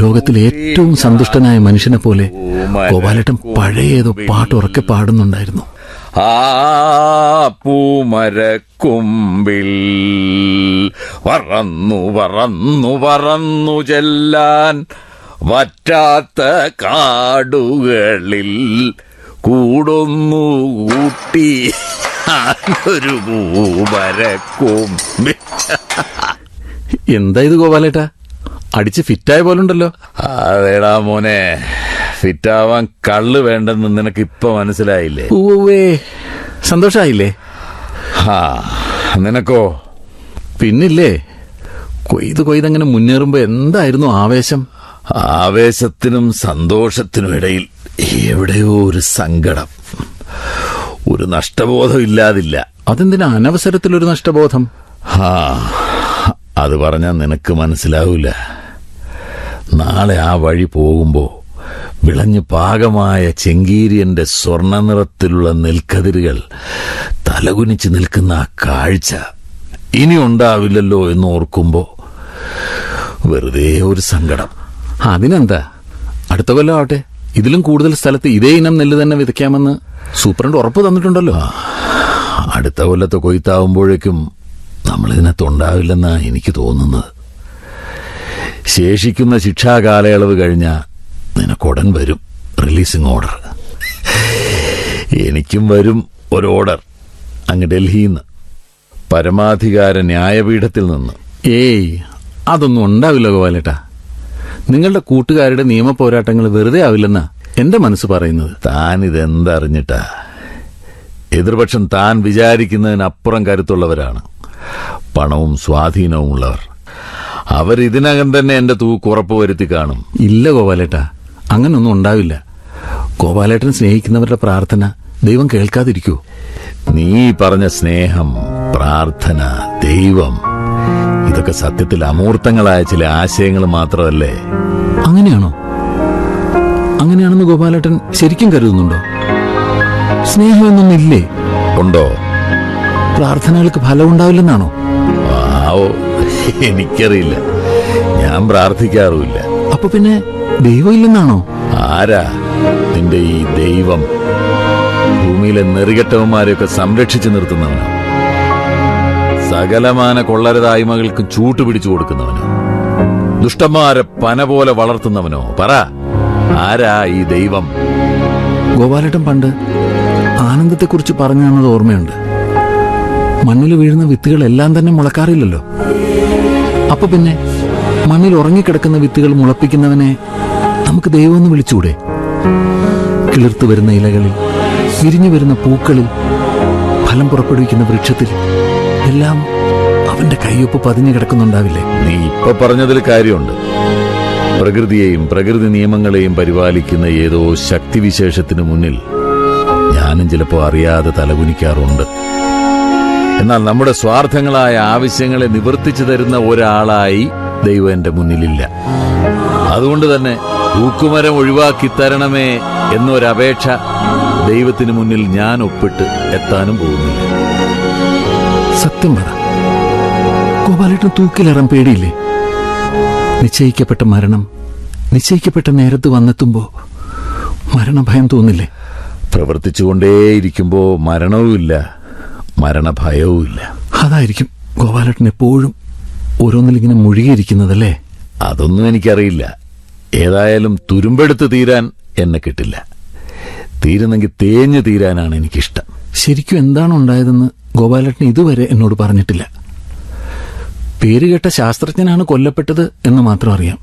Speaker 3: ലോകത്തിലെ ഏറ്റവും സന്തുഷ്ടനായ മനുഷ്യനെ പോലെ ഗോപാലേട്ടൻ പഴയ ഏതോ പാട്ട് ഉറക്കെ പാടുന്നുണ്ടായിരുന്നു
Speaker 7: ആ പൂമരക്കുമ്പിൽ വറന്നു വറന്നു വറന്നു ചെല്ലാൻ വറ്റാത്ത കാടുകളിൽ കൂടൊന്നു കൂട്ടി. ഒരു പൂമരക്കുമ്പിൽ.
Speaker 3: എന്താ ഇത് ഗോപാലേട്ടാ? അടിച്ച് ഫിറ്റായ പോലുണ്ടല്ലോ.
Speaker 7: അതേടാ മോനെ. ഫിറ്റാവാൻ കള്ള് വേണ്ടെന്ന് നിനക്ക് ഇപ്പൊ മനസ്സിലായില്ലേ?
Speaker 3: ഊവേ സന്തോഷായില്ലേ?
Speaker 7: ഹാ നിനക്കോ?
Speaker 3: പിന്നില്ലേ? കൊയ്ത് കൊയ്തങ്ങനെ മുന്നേറുമ്പോ എന്തായിരുന്നു ആവേശം?
Speaker 7: ആവേശത്തിനും സന്തോഷത്തിനും ഇടയിൽ എവിടെയോ ഒരു സങ്കടം. ഒരു നഷ്ടബോധം ഇല്ലാതില്ല.
Speaker 3: അതെന്തിനാ അനവസരത്തിലൊരു നഷ്ടബോധം?
Speaker 7: ആ അത് പറഞ്ഞാൽ നിനക്ക് മനസ്സിലാവില്ല നാളെ ആ വഴി പോകുമ്പോൾ വിളഞ്ഞു പാകമായ ചെങ്കീരിയന്റെ സ്വർണ നിറത്തിലുള്ള നെൽക്കതിരുകൾ തലകുനിച്ച് നിൽക്കുന്ന ആ കാഴ്ച ഇനി ഉണ്ടാവില്ലല്ലോ എന്ന് ഓർക്കുമ്പോൾ വെറുതെ ഒരു സങ്കടം.
Speaker 3: അതിനെന്താ? അടുത്ത കൊല്ലം ആവട്ടെ. ഇതിലും കൂടുതൽ സ്ഥലത്ത് ഇതേ ഇനം നെല്ല് തന്നെ വിതയ്ക്കാമെന്ന് സൂപ്രണ്ട് ഉറപ്പ് തന്നിട്ടുണ്ടല്ലോ.
Speaker 7: അടുത്ത കൊല്ലത്തെ കൊയ്ത്താവുമ്പോഴേക്കും നമ്മൾ ഇതിനകത്തുണ്ടാവില്ലെന്നാ എനിക്ക് തോന്നുന്നത്. ശേഷിക്കുന്ന ശിക്ഷാ കാലയളവ് കഴിഞ്ഞ നിനക്കുടൻ വരും. റിലീസിംഗ് ഓർഡർ എനിക്കും വരും ഒരു ഓർഡർ അങ്ങ് ഡൽഹിയിൽ നിന്ന് പരമാധികാര ന്യായപീഠത്തിൽ നിന്ന്.
Speaker 3: ഏയ് അതൊന്നും ഉണ്ടാവില്ല ഗോപാലേട്ടാ. നിങ്ങളുടെ കൂട്ടുകാരുടെ നിയമ പോരാട്ടങ്ങൾ വെറുതെ ആവില്ലെന്നാ എന്റെ മനസ്സ് പറയുന്നത്.
Speaker 7: താൻ ഇതെന്തറിഞ്ഞിട്ടാ? എതിർപക്ഷം താൻ വിചാരിക്കുന്നതിനപ്പുറം കരുത്തുള്ളവരാണ്. പണവും സ്വാധീനവും ഉള്ളവർ അവർ ഇതിനകം തന്നെ എന്റെ തൂക്ക് ഉറപ്പ് വരുത്തി കാണും.
Speaker 3: ഇല്ല ഗോപാലേട്ടാ അങ്ങനൊന്നും ഉണ്ടാവില്ല. ഗോപാലേട്ടൻ സ്നേഹിക്കുന്നവരുടെ പ്രാർത്ഥന ദൈവം കേൾക്കാതിരിക്കൂ.
Speaker 7: നീ പറഞ്ഞ സ്നേഹം പ്രാർത്ഥന ദൈവം ഇതൊക്കെ സത്യത്തിൽ അമൂർത്തങ്ങളായ ചില ആശയങ്ങൾ മാത്രമല്ലേ?
Speaker 3: അങ്ങനെയാണോ? അങ്ങനെയാണെന്ന് ഗോപാലേട്ടൻ ശരിക്കും കരുതുന്നുണ്ടോ? സ്നേഹമൊന്നും ഇല്ലേ
Speaker 7: ഉണ്ടോ?
Speaker 3: പ്രാർത്ഥനകൾക്ക് ഫലമുണ്ടാവില്ലെന്നാണോ
Speaker 7: ആവോ എനിക്കറിയില്ല. ഞാൻ പ്രാർത്ഥിക്കാറുമില്ല.
Speaker 3: അപ്പൊ പിന്നെ ദൈവം ഇല്ലെന്നാണോ
Speaker 7: ആരാ നിന്റെ ഈ ദൈവം? ഭൂമിയിലെ നെറികെട്ടവന്മാരെയൊക്കെ സംരക്ഷിച്ചു നിർത്തുന്നവനോ. സകലമാന കൊള്ളരുതായ്മകൾക്കും ചൂട്ടുപിടിച്ചു കൊടുക്കുന്നവനോ. ദുഷ്ടന്മാരെ പന പോലെ വളർത്തുന്നവനോ? പറ ആരാ ഈ ദൈവം?
Speaker 3: ഗോപാലേട്ടൻ പണ്ട് ആനന്ദത്തെക്കുറിച്ച് പറഞ്ഞു തന്നത് ഓർമ്മയുണ്ട്. മണ്ണിൽ വീഴുന്ന വിത്തുകളെല്ലാം തന്നെ മുളക്കാറില്ലല്ലോ. അപ്പൊ പിന്നെ മണ്ണിൽ ഉറങ്ങിക്കിടക്കുന്ന വിത്തുകൾ മുളപ്പിക്കുന്നവനെ നമുക്ക് ദൈവമെന്ന് വിളിച്ചുകൂടെ കിളിർത്തു വരുന്ന ഇലകളിൽ വിരിഞ്ഞു വരുന്ന പൂക്കളിൽ ഫലം പുറപ്പെടുവിക്കുന്ന വൃക്ഷത്തിൽ എല്ലാം അവന്റെ കയ്യൊപ്പ് പതിഞ്ഞു കിടക്കുന്നുണ്ടാവില്ലേ?
Speaker 7: നീ ഇപ്പൊ പറഞ്ഞതിൽ കാര്യമുണ്ട്. പ്രകൃതിയെയും പ്രകൃതി നിയമങ്ങളെയും പരിപാലിക്കുന്ന ഏതോ ശക്തിവിശേഷത്തിന് മുന്നിൽ ഞാനും ചിലപ്പോൾ അറിയാതെ തലകുനിക്കാറുണ്ട്. എന്നാൽ നമ്മുടെ സ്വാർത്ഥങ്ങളായ ആവശ്യങ്ങളെ നിവർത്തിച്ചു തരുന്ന ഒരാളായി ദൈവം എന്റെ മുന്നിലില്ല. അതുകൊണ്ട് തന്നെ ഊക്കുമരം ഒഴിവാക്കി തരണമേ എന്നൊരപേക്ഷ ദൈവത്തിന് മുന്നിൽ ഞാൻ ഒപ്പിട്ട് എത്താനും പോകുന്നില്ല.
Speaker 3: സത്യം പറ. ഗോപാലേട്ടൻ തൂക്കിലേറാൻ പേടിയില്ലേ? നിശ്ചയിക്കപ്പെട്ട മരണം നിശ്ചയിക്കപ്പെട്ട നേരത്ത് വന്നെത്തുമ്പോ മരണഭയം തോന്നില്ലേ?
Speaker 7: പ്രവർത്തിച്ചുകൊണ്ടേയിരിക്കുമ്പോ മരണവുമില്ല. മരണഭയവുമില്ല.
Speaker 3: അതായിരിക്കും ഗോപാലേട്ടൻ എപ്പോഴും ഓരോന്നിലിങ്ങനെ മുഴുകിയിരിക്കുന്നതല്ലേ?
Speaker 7: അതൊന്നും എനിക്കറിയില്ല. ഏതായാലും തുരുമ്പെടുത്ത് തീരാൻ എന്നെ കിട്ടില്ല. തീരുന്നെങ്കിൽ തേഞ്ഞു തീരാനാണ് എനിക്കിഷ്ടം.
Speaker 3: ശരിക്കും എന്താണ് ഉണ്ടായതെന്ന് ഗോപാലേട്ടൻ ഇതുവരെ എന്നോട് പറഞ്ഞിട്ടില്ല. പേരുകേട്ട ശാസ്ത്രജ്ഞനാണ് കൊല്ലപ്പെട്ടത് എന്ന് മാത്രം അറിയാം.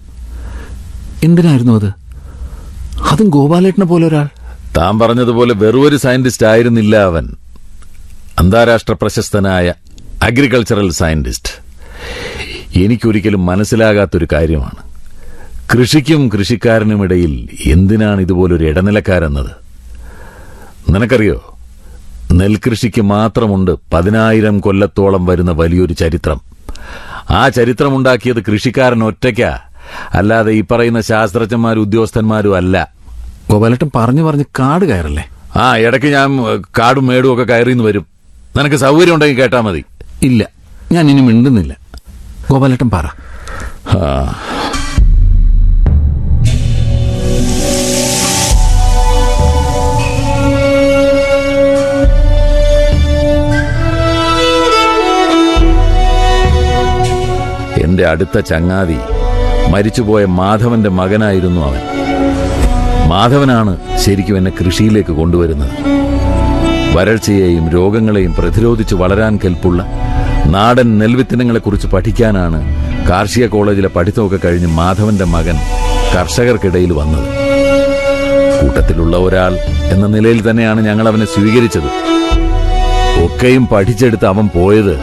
Speaker 3: എന്തിനായിരുന്നു അത്? അതും ഗോപാലേട്ടനെ പോലെ ഒരാൾ?
Speaker 7: താൻ പറഞ്ഞതുപോലെ വെറുവൊരു സയന്റിസ്റ്റ് ആയിരുന്നില്ല അവൻ. അന്താരാഷ്ട്ര പ്രശസ്തനായ അഗ്രികൾച്ചറൽ സയന്റിസ്റ്റ് എനിക്കൊരിക്കലും മനസ്സിലാകാത്തൊരു കാര്യമാണ്. കൃഷിക്കും കൃഷിക്കാരനുമിടയിൽ എന്തിനാണ് ഇതുപോലൊരു ഇടനിലക്കാരെന്നത്? നിനക്കറിയോ? നെൽകൃഷിക്ക് മാത്രമുണ്ട് പതിനായിരം കൊല്ലത്തോളം വരുന്ന വലിയൊരു ചരിത്രം. ആ ചരിത്രമുണ്ടാക്കിയത് കൃഷിക്കാരൻ ഒറ്റയ്ക്കാ. അല്ലാതെ ഈ പറയുന്ന ശാസ്ത്രജ്ഞന്മാരും ഉദ്യോഗസ്ഥന്മാരും അല്ല.
Speaker 3: ഗോപാലട്ടം പറഞ്ഞു പറഞ്ഞ് കാട് കയറല്ലേ?
Speaker 7: ആ ഇടയ്ക്ക് ഞാൻ കാടും മേടും ഒക്കെ കയറിന്ന് വരും. നിനക്ക് സൗകര്യം ഉണ്ടെങ്കിൽ കേട്ടാ മതി.
Speaker 3: ഇല്ല. ഞാൻ ഇനി മിണ്ടുന്നില്ല. ഗോപാലേട്ടൻ പറ.
Speaker 7: എന്റെ അടുത്ത ചങ്ങാതി മരിച്ചുപോയ മാധവന്റെ മകനായിരുന്നു അവൻ. മാധവനാണ് ശരിക്കും എന്നെ കൃഷിയിലേക്ക് കൊണ്ടുവരുന്നത്. വരൾച്ചയെയും രോഗങ്ങളെയും പ്രതിരോധിച്ച് വളരാൻ കെൽപ്പുള്ള നാടൻ നെൽവിത്തനങ്ങളെക്കുറിച്ച് പഠിക്കാനാണ് കാർഷിക കോളേജിലെ പഠിത്തമൊക്കെ കഴിഞ്ഞ് മാധവന്റെ മകൻ കർഷകർക്കിടയിൽ വന്നത്. കൂട്ടത്തിലുള്ള ഒരാൾ എന്ന നിലയിൽ തന്നെയാണ് ഞങ്ങൾ അവനെ സ്വീകരിച്ചത്. ഒക്കെയും പഠിച്ചെടുത്ത് അവൻ പോയത്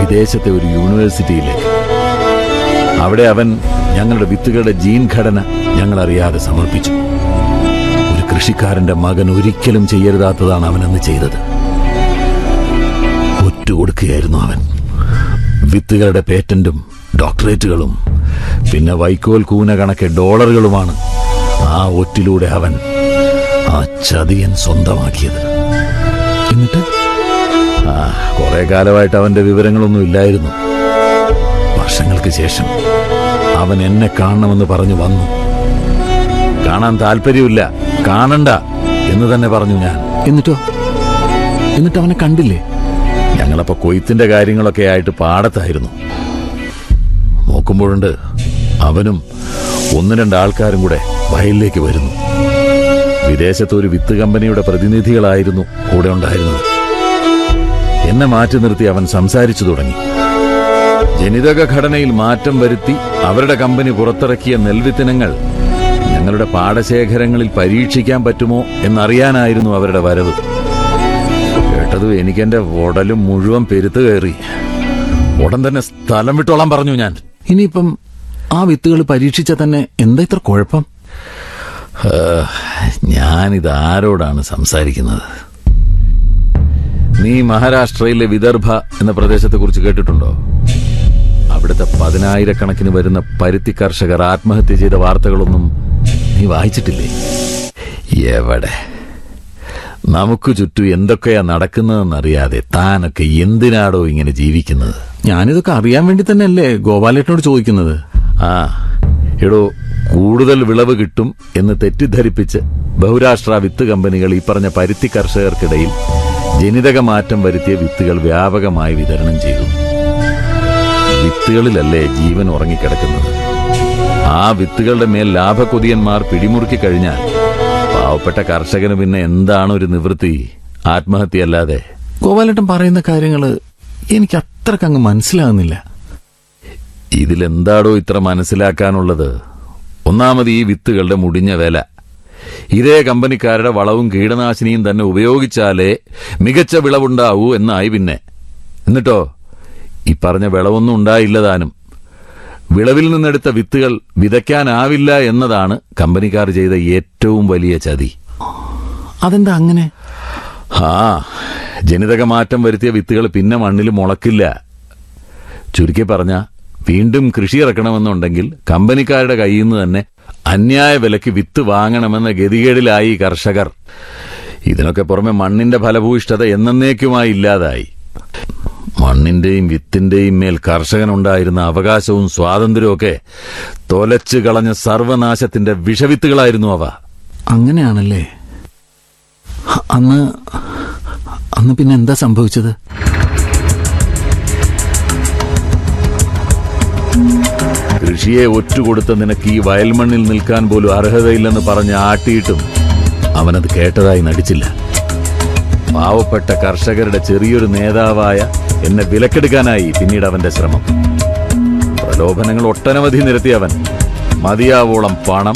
Speaker 7: വിദേശത്തെ ഒരു യൂണിവേഴ്സിറ്റിയിലേക്ക്. അവിടെ അവൻ ഞങ്ങളുടെ വിത്തുകളുടെ ജീൻ ഘടന ഞങ്ങൾ അറിയാതെ സമർപ്പിച്ചു. കൃഷിക്കാരന്റെ മകൻ ഒരിക്കലും ചെയ്യരുതാത്തതാണ് അവനെന്ന് ചെയ്തത്. ഒറ്റ കൊടുക്കുകയായിരുന്നു അവൻ. വിത്തുകളുടെ പേറ്റന്റും ഡോക്ടറേറ്റുകളും പിന്നെ വൈക്കോൽ കൂന കണക്കെ ഡോളറുകളുമാണ് ആ ഒറ്റിലൂടെ അവൻ ആ ചതിയൻ സ്വന്തമാക്കിയത്.
Speaker 3: എന്നിട്ട്?
Speaker 7: ആ കുറെ കാലമായിട്ട് അവന്റെ വിവരങ്ങളൊന്നും ഇല്ലായിരുന്നു. വർഷങ്ങൾക്ക് ശേഷം അവൻ എന്നെ കാണണമെന്ന് പറഞ്ഞു വന്നു. കാണാൻ താല്പര്യമില്ല. കാണണ്ട എന്ന് തന്നെ പറഞ്ഞു ഞാൻ.
Speaker 3: എന്നിട്ടോ? എന്നിട്ട് അവനെ കണ്ടില്ലേ?
Speaker 7: ഞങ്ങളപ്പോ കൊയ്ത്തിന്റെ കാര്യങ്ങളൊക്കെ ആയിട്ട് പാടത്തായിരുന്നു. നോക്കുമ്പോഴുണ്ട് അവനും ഒന്ന് രണ്ട് ആൾക്കാരും കൂടെ വയലിലേക്ക് വരുന്നു. വിദേശത്ത് ഒരു വിത്ത് കമ്പനിയുടെ പ്രതിനിധികളായിരുന്നു കൂടെ ഉണ്ടായിരുന്നത്. എന്നെ മാറ്റി നിർത്തി അവൻ സംസാരിച്ചു തുടങ്ങി. ജനിതക ഘടനയിൽ മാറ്റം വരുത്തി അവരുടെ കമ്പനി പുറത്തിറക്കിയ നെൽവിത്തിനങ്ങൾ ഞങ്ങളുടെ പാടശേഖരങ്ങളിൽ പരീക്ഷിക്കാൻ പറ്റുമോ എന്നറിയാനായിരുന്നു അവരുടെ വരവ്. കേട്ടതും എനിക്കെന്റെ ഉടലും മുഴുവൻ പെരുത്തു കയറി. ഉടൻ തന്നെ സ്ഥലം വിട്ടോളാൻ പറഞ്ഞു ഞാൻ.
Speaker 3: ഇനിയിപ്പം ആ വിത്തുകൾ പരീക്ഷിച്ച തന്നെ എന്താ ഇത്ര കുഴപ്പം?
Speaker 7: ഞാനിത് ആരോടാണ് സംസാരിക്കുന്നത്? നീ മഹാരാഷ്ട്രയിലെ വിദർഭ എന്ന പ്രദേശത്തെ കുറിച്ച് കേട്ടിട്ടുണ്ടോ? അവിടുത്തെ പതിനായിരക്കണക്കിന് വരുന്ന പരുത്തി കർഷകർ ആത്മഹത്യ ചെയ്ത വാർത്തകളൊന്നും നീ വായിച്ചിട്ടില്ലേ? എവിടെ? നമുക്ക് ചുറ്റും എന്തൊക്കെയാ നടക്കുന്നതെന്നറിയാതെ താനൊക്കെ എന്തിനാടോ ഇങ്ങനെ ജീവിക്കുന്നത്?
Speaker 3: ഞാനിതൊക്കെ അറിയാൻ വേണ്ടി തന്നെയല്ലേ ഗോപാലേട്ടനോട് ചോദിക്കുന്നത്.
Speaker 7: ആ എടോ കൂടുതൽ വിളവ് കിട്ടും എന്ന് തെറ്റിദ്ധരിപ്പിച്ച് ബഹുരാഷ്ട്ര വിത്ത് കമ്പനികൾ ഈ പറഞ്ഞ പരുത്തി കർഷകർക്കിടയിൽ ജനിതക മാറ്റം വരുത്തിയ വിത്തുകൾ വ്യാപകമായി വിതരണം ചെയ്തു. വിത്തുകളിലല്ലേ ജീവൻ ഉറങ്ങിക്കിടക്കുന്നത്? ആ വിത്തുകളുടെ മേൽ ലാഭകൊതിയന്മാർ പിടിമുറുക്കി കഴിഞ്ഞാൽ പാവപ്പെട്ട കർഷകന് പിന്നെ എന്താണ് ഒരു നിവൃത്തി? ആത്മഹത്യയല്ലാതെ.
Speaker 3: ഗോപാലേട്ടൻ പറയുന്ന കാര്യങ്ങൾ എനിക്ക് അത്രക്കങ്ങ് മനസ്സിലാകുന്നില്ല.
Speaker 7: ഇതിലെന്താടോ ഇത്ര മനസ്സിലാക്കാനുള്ളത്? ഒന്നാമത് ഈ വിത്തുകളുടെ മുടിഞ്ഞ വില. ഇതേ കമ്പനിക്കാരുടെ വളവും കീടനാശിനിയും തന്നെ ഉപയോഗിച്ചാലേ മികച്ച വിളവുണ്ടാവൂ എന്നായി പിന്നെ. എന്നിട്ടോ ഈ പറഞ്ഞ വിളവൊന്നും ഉണ്ടായില്ല താനും. വിളവിൽ നിന്നെടുത്ത വിത്തുകൾ വിതയ്ക്കാനാവില്ല എന്നതാണ് കമ്പനിക്കാർ ചെയ്ത ഏറ്റവും വലിയ ചതി.
Speaker 3: അതെന്താ അങ്ങനെ?
Speaker 7: ആ ജനിതക മാറ്റം വരുത്തിയ വിത്തുകൾ പിന്നെ മണ്ണിൽ മുളക്കില്ല. ചുരുക്കി പറഞ്ഞ വീണ്ടും കൃഷി ഇറക്കണമെന്നുണ്ടെങ്കിൽ കമ്പനിക്കാരുടെ കയ്യിൽ നിന്ന് തന്നെ അന്യായ വിലയ്ക്ക് വിത്ത് വാങ്ങണമെന്ന ഗതികേടിലായി കർഷകർ. ഇതിനൊക്കെ പുറമെ മണ്ണിന്റെ ഫലഭൂയിഷ്ഠത എന്നേക്കുമായി ഇല്ലാതായി. മണ്ണിന്റെയും വിത്തിന്റെയും മേൽ കർഷകനുണ്ടായിരുന്ന അവകാശവും സ്വാതന്ത്ര്യവും ഒക്കെ തൊലച്ചു കളഞ്ഞ സർവനാശത്തിന്റെ വിഷവിത്തുകളായിരുന്നു അവ.
Speaker 3: അങ്ങനെയാണല്ലേ? അന്ന് അന്ന് പിന്നെ എന്താ സംഭവിച്ചത്?
Speaker 7: കൃഷിയെ ഒറ്റുകൊടുത്ത നിനക്ക് ഈ വയൽമണ്ണിൽ നിൽക്കാൻ പോലും അർഹതയില്ലെന്ന് പറഞ്ഞ് ആട്ടിയിട്ടും അവനത് കേട്ടതായി നടിച്ചില്ല. പാവപ്പെട്ട കർഷകരുടെ ചെറിയൊരു നേതാവായ എന്നെ വിലക്കെടുക്കാനായി പിന്നീട് അവന്റെ ശ്രമം. പ്രലോഭനങ്ങൾ ഒട്ടനവധി നിരത്തി അവൻ. മതിയാവോളം പണം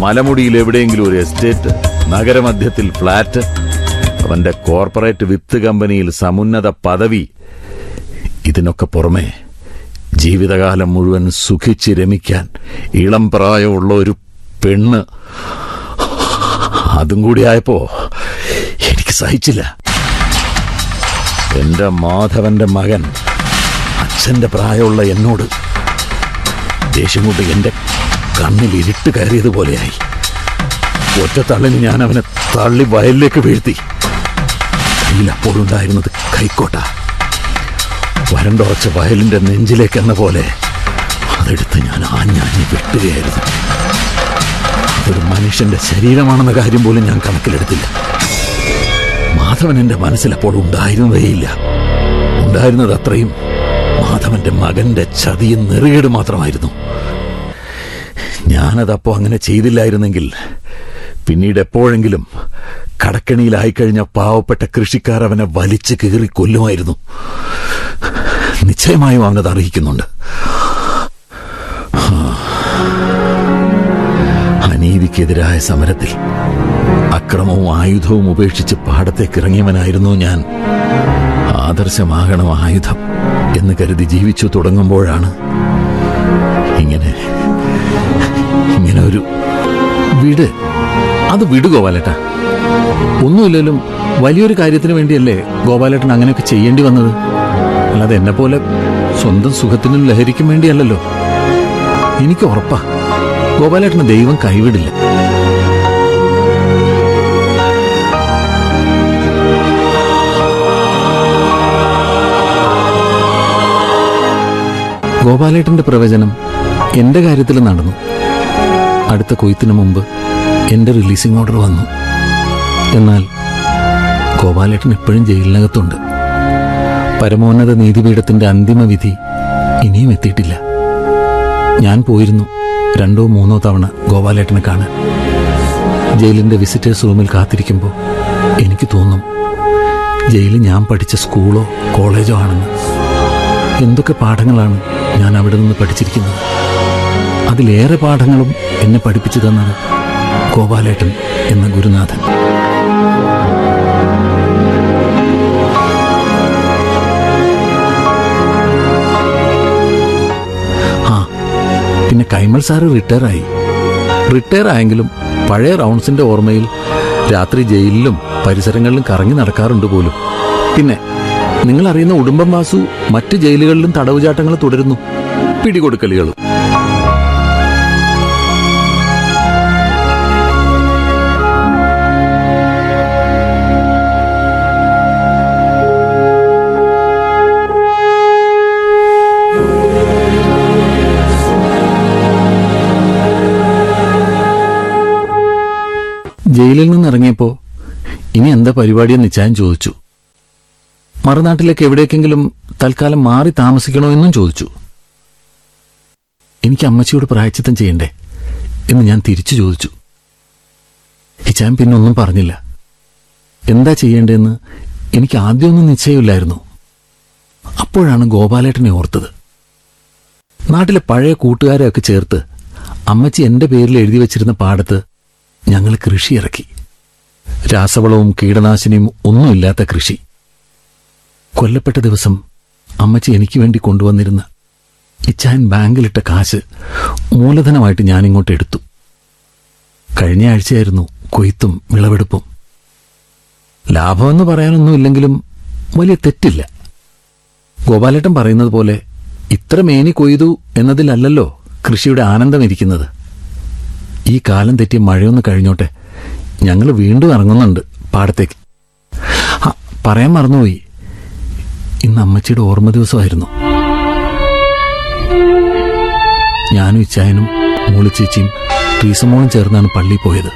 Speaker 7: മലമുടിയിൽ എവിടെയെങ്കിലും ഒരു എസ്റ്റേറ്റ് നഗരമധ്യത്തിൽ ഫ്ളാറ്റ് അവന്റെ കോർപ്പറേറ്റ് വിത്ത് കമ്പനിയിൽ സമുന്നത പദവി. ഇതിനൊക്കെ പുറമെ ജീവിതകാലം മുഴുവൻ സുഖിച്ച് രമിക്കാൻ ഇളം പ്രായമുള്ള ഒരു പെണ്ണ്. അതും കൂടി കൂടിയായപ്പോ എനിക്ക് സഹിച്ചില്ല. എന്റെ മാധവന്റെ മകൻ അച്ഛന്റെ പ്രായമുള്ള എന്നോട് ദേഷ്യം കൊണ്ട് എന്റെ കണ്ണിൽ ഇരുട്ട് കയറിയതുപോലെയായി ഒറ്റ തള്ളിന് ഞാൻ അവനെ തള്ളി വയലിലേക്ക് വീഴ്ത്തി. കയ്യിൽ അപ്പോഴുണ്ടായിരുന്നത് കൈക്കോട്ട. വരണ്ടുറച്ച വയലിന്റെ നെഞ്ചിലേക്ക് എന്ന പോലെ അതെടുത്ത് ഞാൻ ആഞ്ഞാഞ്ഞ് വെട്ടുകയായിരുന്നു. അതൊരു മനുഷ്യന്റെ ശരീരമാണെന്ന കാര്യം പോലും ഞാൻ കണക്കിലെടുത്തില്ല. മാധവൻ എന്റെ മനസ്സിൽ അപ്പോൾ ഉണ്ടായിരുന്നതേയില്ല. ഉണ്ടായിരുന്നത് അത്രയും മാധവന്റെ മകന്റെ ചതിയും നെറുകേട് മാത്രമായിരുന്നു. ഞാനതപ്പോ അങ്ങനെ ചെയ്തില്ലായിരുന്നെങ്കിൽ പിന്നീട് എപ്പോഴെങ്കിലും കടക്കണിയിലായിക്കഴിഞ്ഞ പാവപ്പെട്ട കൃഷിക്കാർ അവനെ വലിച്ചു കീറി കൊല്ലുമായിരുന്നു. നിശ്ചയമായും അവനത് അറിയിക്കുന്നുണ്ട് അനീതിക്കെതിരായ സമരത്തിൽ അക്രമവും ആയുധവും ഉപേക്ഷിച്ച് പാടത്തേക്ക് ഇറങ്ങിയവനായിരുന്നു ഞാൻ. ആദർശമാകണം ആയുധം എന്ന് കരുതി ജീവിച്ചു തുടങ്ങുമ്പോഴാണ് ഇങ്ങനെ ഇങ്ങനെ ഒരു
Speaker 3: വിട്. അത് വിട് ഗോപാലേട്ട. ഒന്നുമില്ലെങ്കിലും വലിയൊരു കാര്യത്തിന് വേണ്ടിയല്ലേ ഗോപാലേട്ടൻ അങ്ങനെയൊക്കെ ചെയ്യേണ്ടി വന്നത്? അല്ലാതെ എന്നെ പോലെ സ്വന്തം സുഖത്തിനും ലഹരിക്കും വേണ്ടിയല്ലല്ലോ. എനിക്ക് ഉറപ്പാ. ഗോപാലേട്ടന് ദൈവം കൈവിടില്ല. ഗോപാലേട്ടന്റെ പ്രവചനം എന്റെ കാര്യത്തിൽ നടന്നു. അടുത്ത കൊയ്ത്തിന് മുമ്പ് എന്റെ റിലീസിംഗ് ഓർഡർ വന്നു. എന്നാൽ ഗോപാലേട്ടൻ എപ്പോഴും ജയിലിനകത്തുണ്ട്. പരമോന്നത നീതിപീഠത്തിന്റെ അന്തിമ വിധി ഇനിയും എത്തിയിട്ടില്ല. ഞാൻ പോയിരുന്നു. രണ്ടോ മൂന്നോ തവണ ഗോപാലേട്ടനെ കാണാൻ. ജയിലിന്റെ വിസിറ്റേഴ്സ് റൂമിൽ കാത്തിരിക്കുമ്പോൾ എനിക്ക് തോന്നും ജയിലിൽ ഞാൻ പഠിച്ച സ്കൂളോ കോളേജോ ആണെന്ന്. എന്തൊക്കെ പാഠങ്ങളാണ് ഞാൻ അവിടെ നിന്ന് പഠിച്ചിരിക്കുന്നത്? അതിലേറെ പാഠങ്ങളും എന്നെ പഠിപ്പിച്ചു തന്നത് ഗോപാലേട്ടൻ എന്ന ഗുരുനാഥൻ. പിന്നെ കൈമൾ സാറ് റിട്ടയറായി. റിട്ടയർ ആയെങ്കിലും പഴയ റൗണ്ട്സിന്റെ ഓർമ്മയിൽ രാത്രി ജയിലിലും പരിസരങ്ങളിലും കറങ്ങി നടക്കാറുണ്ട് പോലും. പിന്നെ നിങ്ങൾ അറിയുന്ന ഉടുമ്പം വാസു മറ്റ് ജയിലുകളിലും തടവുചാട്ടങ്ങൾ തുടരുന്നു. പിടികൊടുക്കലുകളും. ജയിലിൽ നിന്ന് ഇറങ്ങിയപ്പോ ഇനി എന്താ പരിപാടിയെന്ന് നിശാൻ ചോദിച്ചു. മറുനാട്ടിലേക്ക് എവിടേക്കെങ്കിലും തൽക്കാലം മാറി താമസിക്കണോ എന്നും ചോദിച്ചു. എനിക്ക് അമ്മച്ചിയോട് പ്രായച്ചിത്തം ചെയ്യണ്ടേ എന്ന് ഞാൻ തിരിച്ചു ചോദിച്ചു. ഇച്ചാൻ പിന്നെ ഒന്നും പറഞ്ഞില്ല. എന്താ ചെയ്യേണ്ടതെന്ന് എനിക്ക് ആദ്യമൊന്നും നിശ്ചയമില്ലായിരുന്നു. അപ്പോഴാണ് ഗോപാലേട്ടനെ ഓർത്തത്. നാട്ടിലെ പഴയ കൂട്ടുകാരെയൊക്കെ ചേർത്ത് അമ്മച്ചി എന്റെ പേരിൽ എഴുതി വച്ചിരുന്ന പാടത്ത് ഞങ്ങൾ കൃഷി ഇറക്കി. രാസവളവും കീടനാശിനിയും ഒന്നുമില്ലാത്ത കൃഷി. കൊല്ലപ്പെട്ട ദിവസം അമ്മച്ചി എനിക്ക് വേണ്ടി കൊണ്ടുവന്നിരുന്ന ഇച്ചാൻ ബാങ്കിലിട്ട കാശ് മൂലധനമായിട്ട് ഞാനിങ്ങോട്ട് എടുത്തു. കഴിഞ്ഞ ആഴ്ചയായിരുന്നു കൊയ്ത്തും വിളവെടുപ്പും. ലാഭമെന്ന് പറയാനൊന്നുമില്ലെങ്കിലും വലിയ തെറ്റില്ല. ഗോപാലേട്ടൻ പറയുന്നത് പോലെ ഇത്ര മേനി കൊയ്തു എന്നതിലല്ലല്ലോ കൃഷിയുടെ ആനന്ദം ഇരിക്കുന്നത്. ഈ കാലം തെറ്റി മഴയൊന്ന് കഴിഞ്ഞോട്ടെ. ഞങ്ങൾ വീണ്ടും ഇറങ്ങുന്നുണ്ട് പാടത്തേക്ക്. പറയാൻ മറന്നുപോയി. ഇന്ന് അമ്മച്ചിയുടെ ഓർമ്മ ദിവസമായിരുന്നു. ഞാനും ഇച്ചായനും മൂളിച്ചേച്ചിയും ട്രീസമോളും ചേർന്നാണ് പള്ളിയിൽ പോയത്.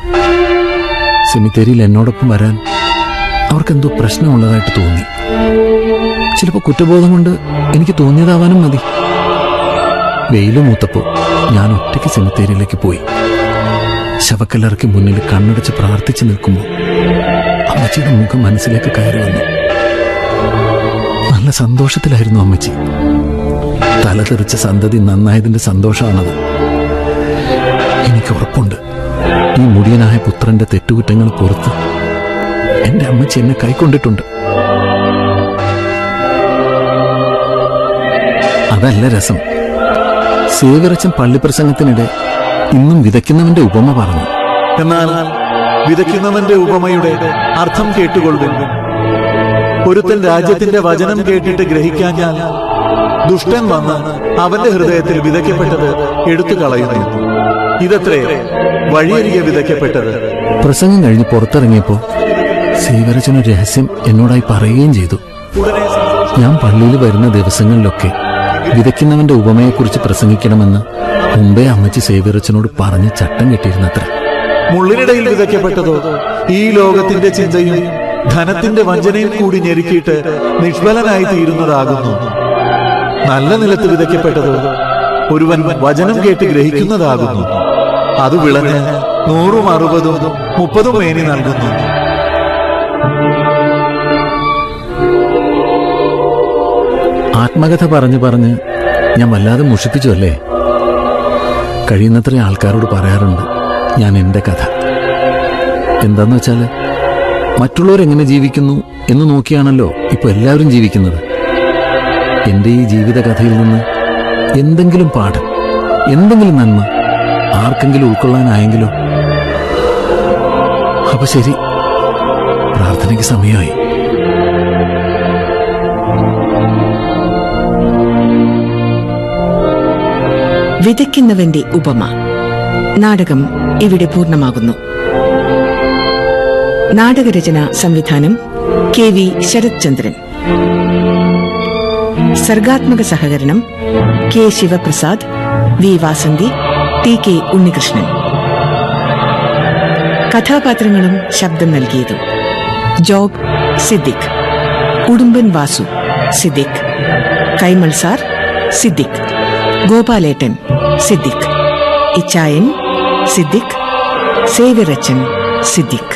Speaker 3: സെമിത്തേരിയിൽ എന്നോടൊപ്പം വരാൻ അവർക്കെന്തോ പ്രശ്നമുള്ളതായിട്ട് തോന്നി. ചിലപ്പോൾ കുറ്റബോധം കൊണ്ട് എനിക്ക് തോന്നിയതാവാനും മതി. വെയിലും മൂത്തപ്പോൾ ഞാൻ ഒറ്റയ്ക്ക് സെമിത്തേരിയിലേക്ക് പോയി. ശവക്കല്ലറയ്ക്ക് മുന്നിൽ കണ്ണടച്ച് പ്രാർത്ഥിച്ചു നിൽക്കുമ്പോൾ അമ്മച്ചിയുടെ മുഖം മനസ്സിലേക്ക് കയറി വന്നു. നല്ല സന്തോഷത്തിലായിരുന്നു അമ്മച്ചി. തലതെറിച്ച സന്തതി നന്നായതിന്റെ സന്തോഷമാണത്. എനിക്ക് ഉറപ്പുണ്ട്. ഈ മുടിയനായ പുത്രന്റെ തെറ്റുകുറ്റങ്ങൾ പുറത്ത് എന്റെ അമ്മച്ചി എന്നെ കൈക്കൊണ്ടിട്ടുണ്ട്. അതല്ല രസം. സേവിറച്ചൻ പള്ളിപ്രസംഗത്തിനിടെ ഇന്നും വിതയ്ക്കുന്നവന്റെ ഉപമ പറഞ്ഞു.
Speaker 1: എന്നാൽ വിതയ്ക്കുന്നവന്റെ ഉപമയുടെ അർത്ഥം കേട്ടുകൊള്ളുന്നു ഒരുത്തൻ രാജ്യത്തിന്റെ വചനം കേട്ടിട്ട് ഗ്രഹിക്കാഞ്ഞാൽ ദുഷ്ടൻ വന്ന് അവന്റെ ഹൃദയത്തിൽ വിതയ്ക്കപ്പെട്ടത് എടുത്തു കളയുന്നു. ഇതത്രേ വഴിയരികെ വിതയ്ക്കപ്പെട്ടത്.
Speaker 3: പ്രസംഗം കഴിഞ്ഞ് പുറത്തിറങ്ങിയപ്പോ സേവരച്ചൻ രഹസ്യം എന്നോടായി പറയുകയും ചെയ്തു. ഞാൻ പള്ളിയിൽ വരുന്ന ദിവസങ്ങളിലൊക്കെ വിതയ്ക്കുന്നവന്റെ ഉപമയെക്കുറിച്ച് പ്രസംഗിക്കണമെന്ന് മുമ്പേ അമ്മച്ചി സേവിറച്ചനോട് പറഞ്ഞ് ചട്ടം കെട്ടിയിരുന്നത്ര.
Speaker 1: മുള്ളിനിടയിൽ വിതയ്ക്കപ്പെട്ടതോ? ഈ ലോകത്തിന്റെ ചിന്തയും ധനത്തിന്റെ വഞ്ചനയും കൂടി ഞെരുക്കിയിട്ട് നിഷ്ഫലനായി തീരുന്നതാകുന്നു. നല്ല നിലത്ത് വിതയ്ക്കപ്പെട്ടതോ? ഒരുവൻ വചനം കേട്ട് ഗ്രഹിക്കുന്നതാകുന്നു. അത് വിളഞ്ഞ് നൂറും അറുപതും മുപ്പതും മേനി നൽകുന്നു.
Speaker 3: ആത്മകഥ പറഞ്ഞു പറഞ്ഞ് ഞാൻ വല്ലാതെ മുഷിപ്പിച്ചു അല്ലേ? കഴിയുന്നത്ര ആൾക്കാരോട് പറയാറുണ്ട് ഞാൻ എന്റെ കഥ. എന്താന്ന് വെച്ചാൽ മറ്റുള്ളവരെങ്ങനെ ജീവിക്കുന്നു എന്ന് നോക്കിയാണല്ലോ ഇപ്പോൾ എല്ലാവരും ജീവിക്കുന്നത്. എന്റെ ഈ ജീവിതകഥയിൽ നിന്ന് എന്തെങ്കിലും പാഠം എന്തെങ്കിലും നന്മ ആർക്കെങ്കിലും ഉൾക്കൊള്ളാനായെങ്കിലോ? അപ്പൊ ശരി. പ്രാർത്ഥനയ്ക്ക് സമയമായി.
Speaker 2: വിതയ്ക്കുന്നവന്റെ ഉപമ. നാടകം ഇവിടെ പൂർണമാകുന്നു. നാടകരചന സംവിധാനം കെ വി ശരത്ചന്ദ്രൻ. സർഗാത്മക സഹകരണം K Sivaprasad V Vasanthi T K Unnikrishnan. കഥാപാത്രങ്ങളും ശബ്ദം നൽകിയതും ജോബ് സിദ്ദിഖ് ഉടുമ്പൻ വാസു സിദ്ദിഖ് കൈമൾ സാർ സിദ്ദിഖ്. ഗോപാലേട്ടൻ സിദ്ദിഖ്. ഇച്ചായൻ സിദ്ദിഖ്. സേവിറച്ചൻ സിദ്ദിഖ്.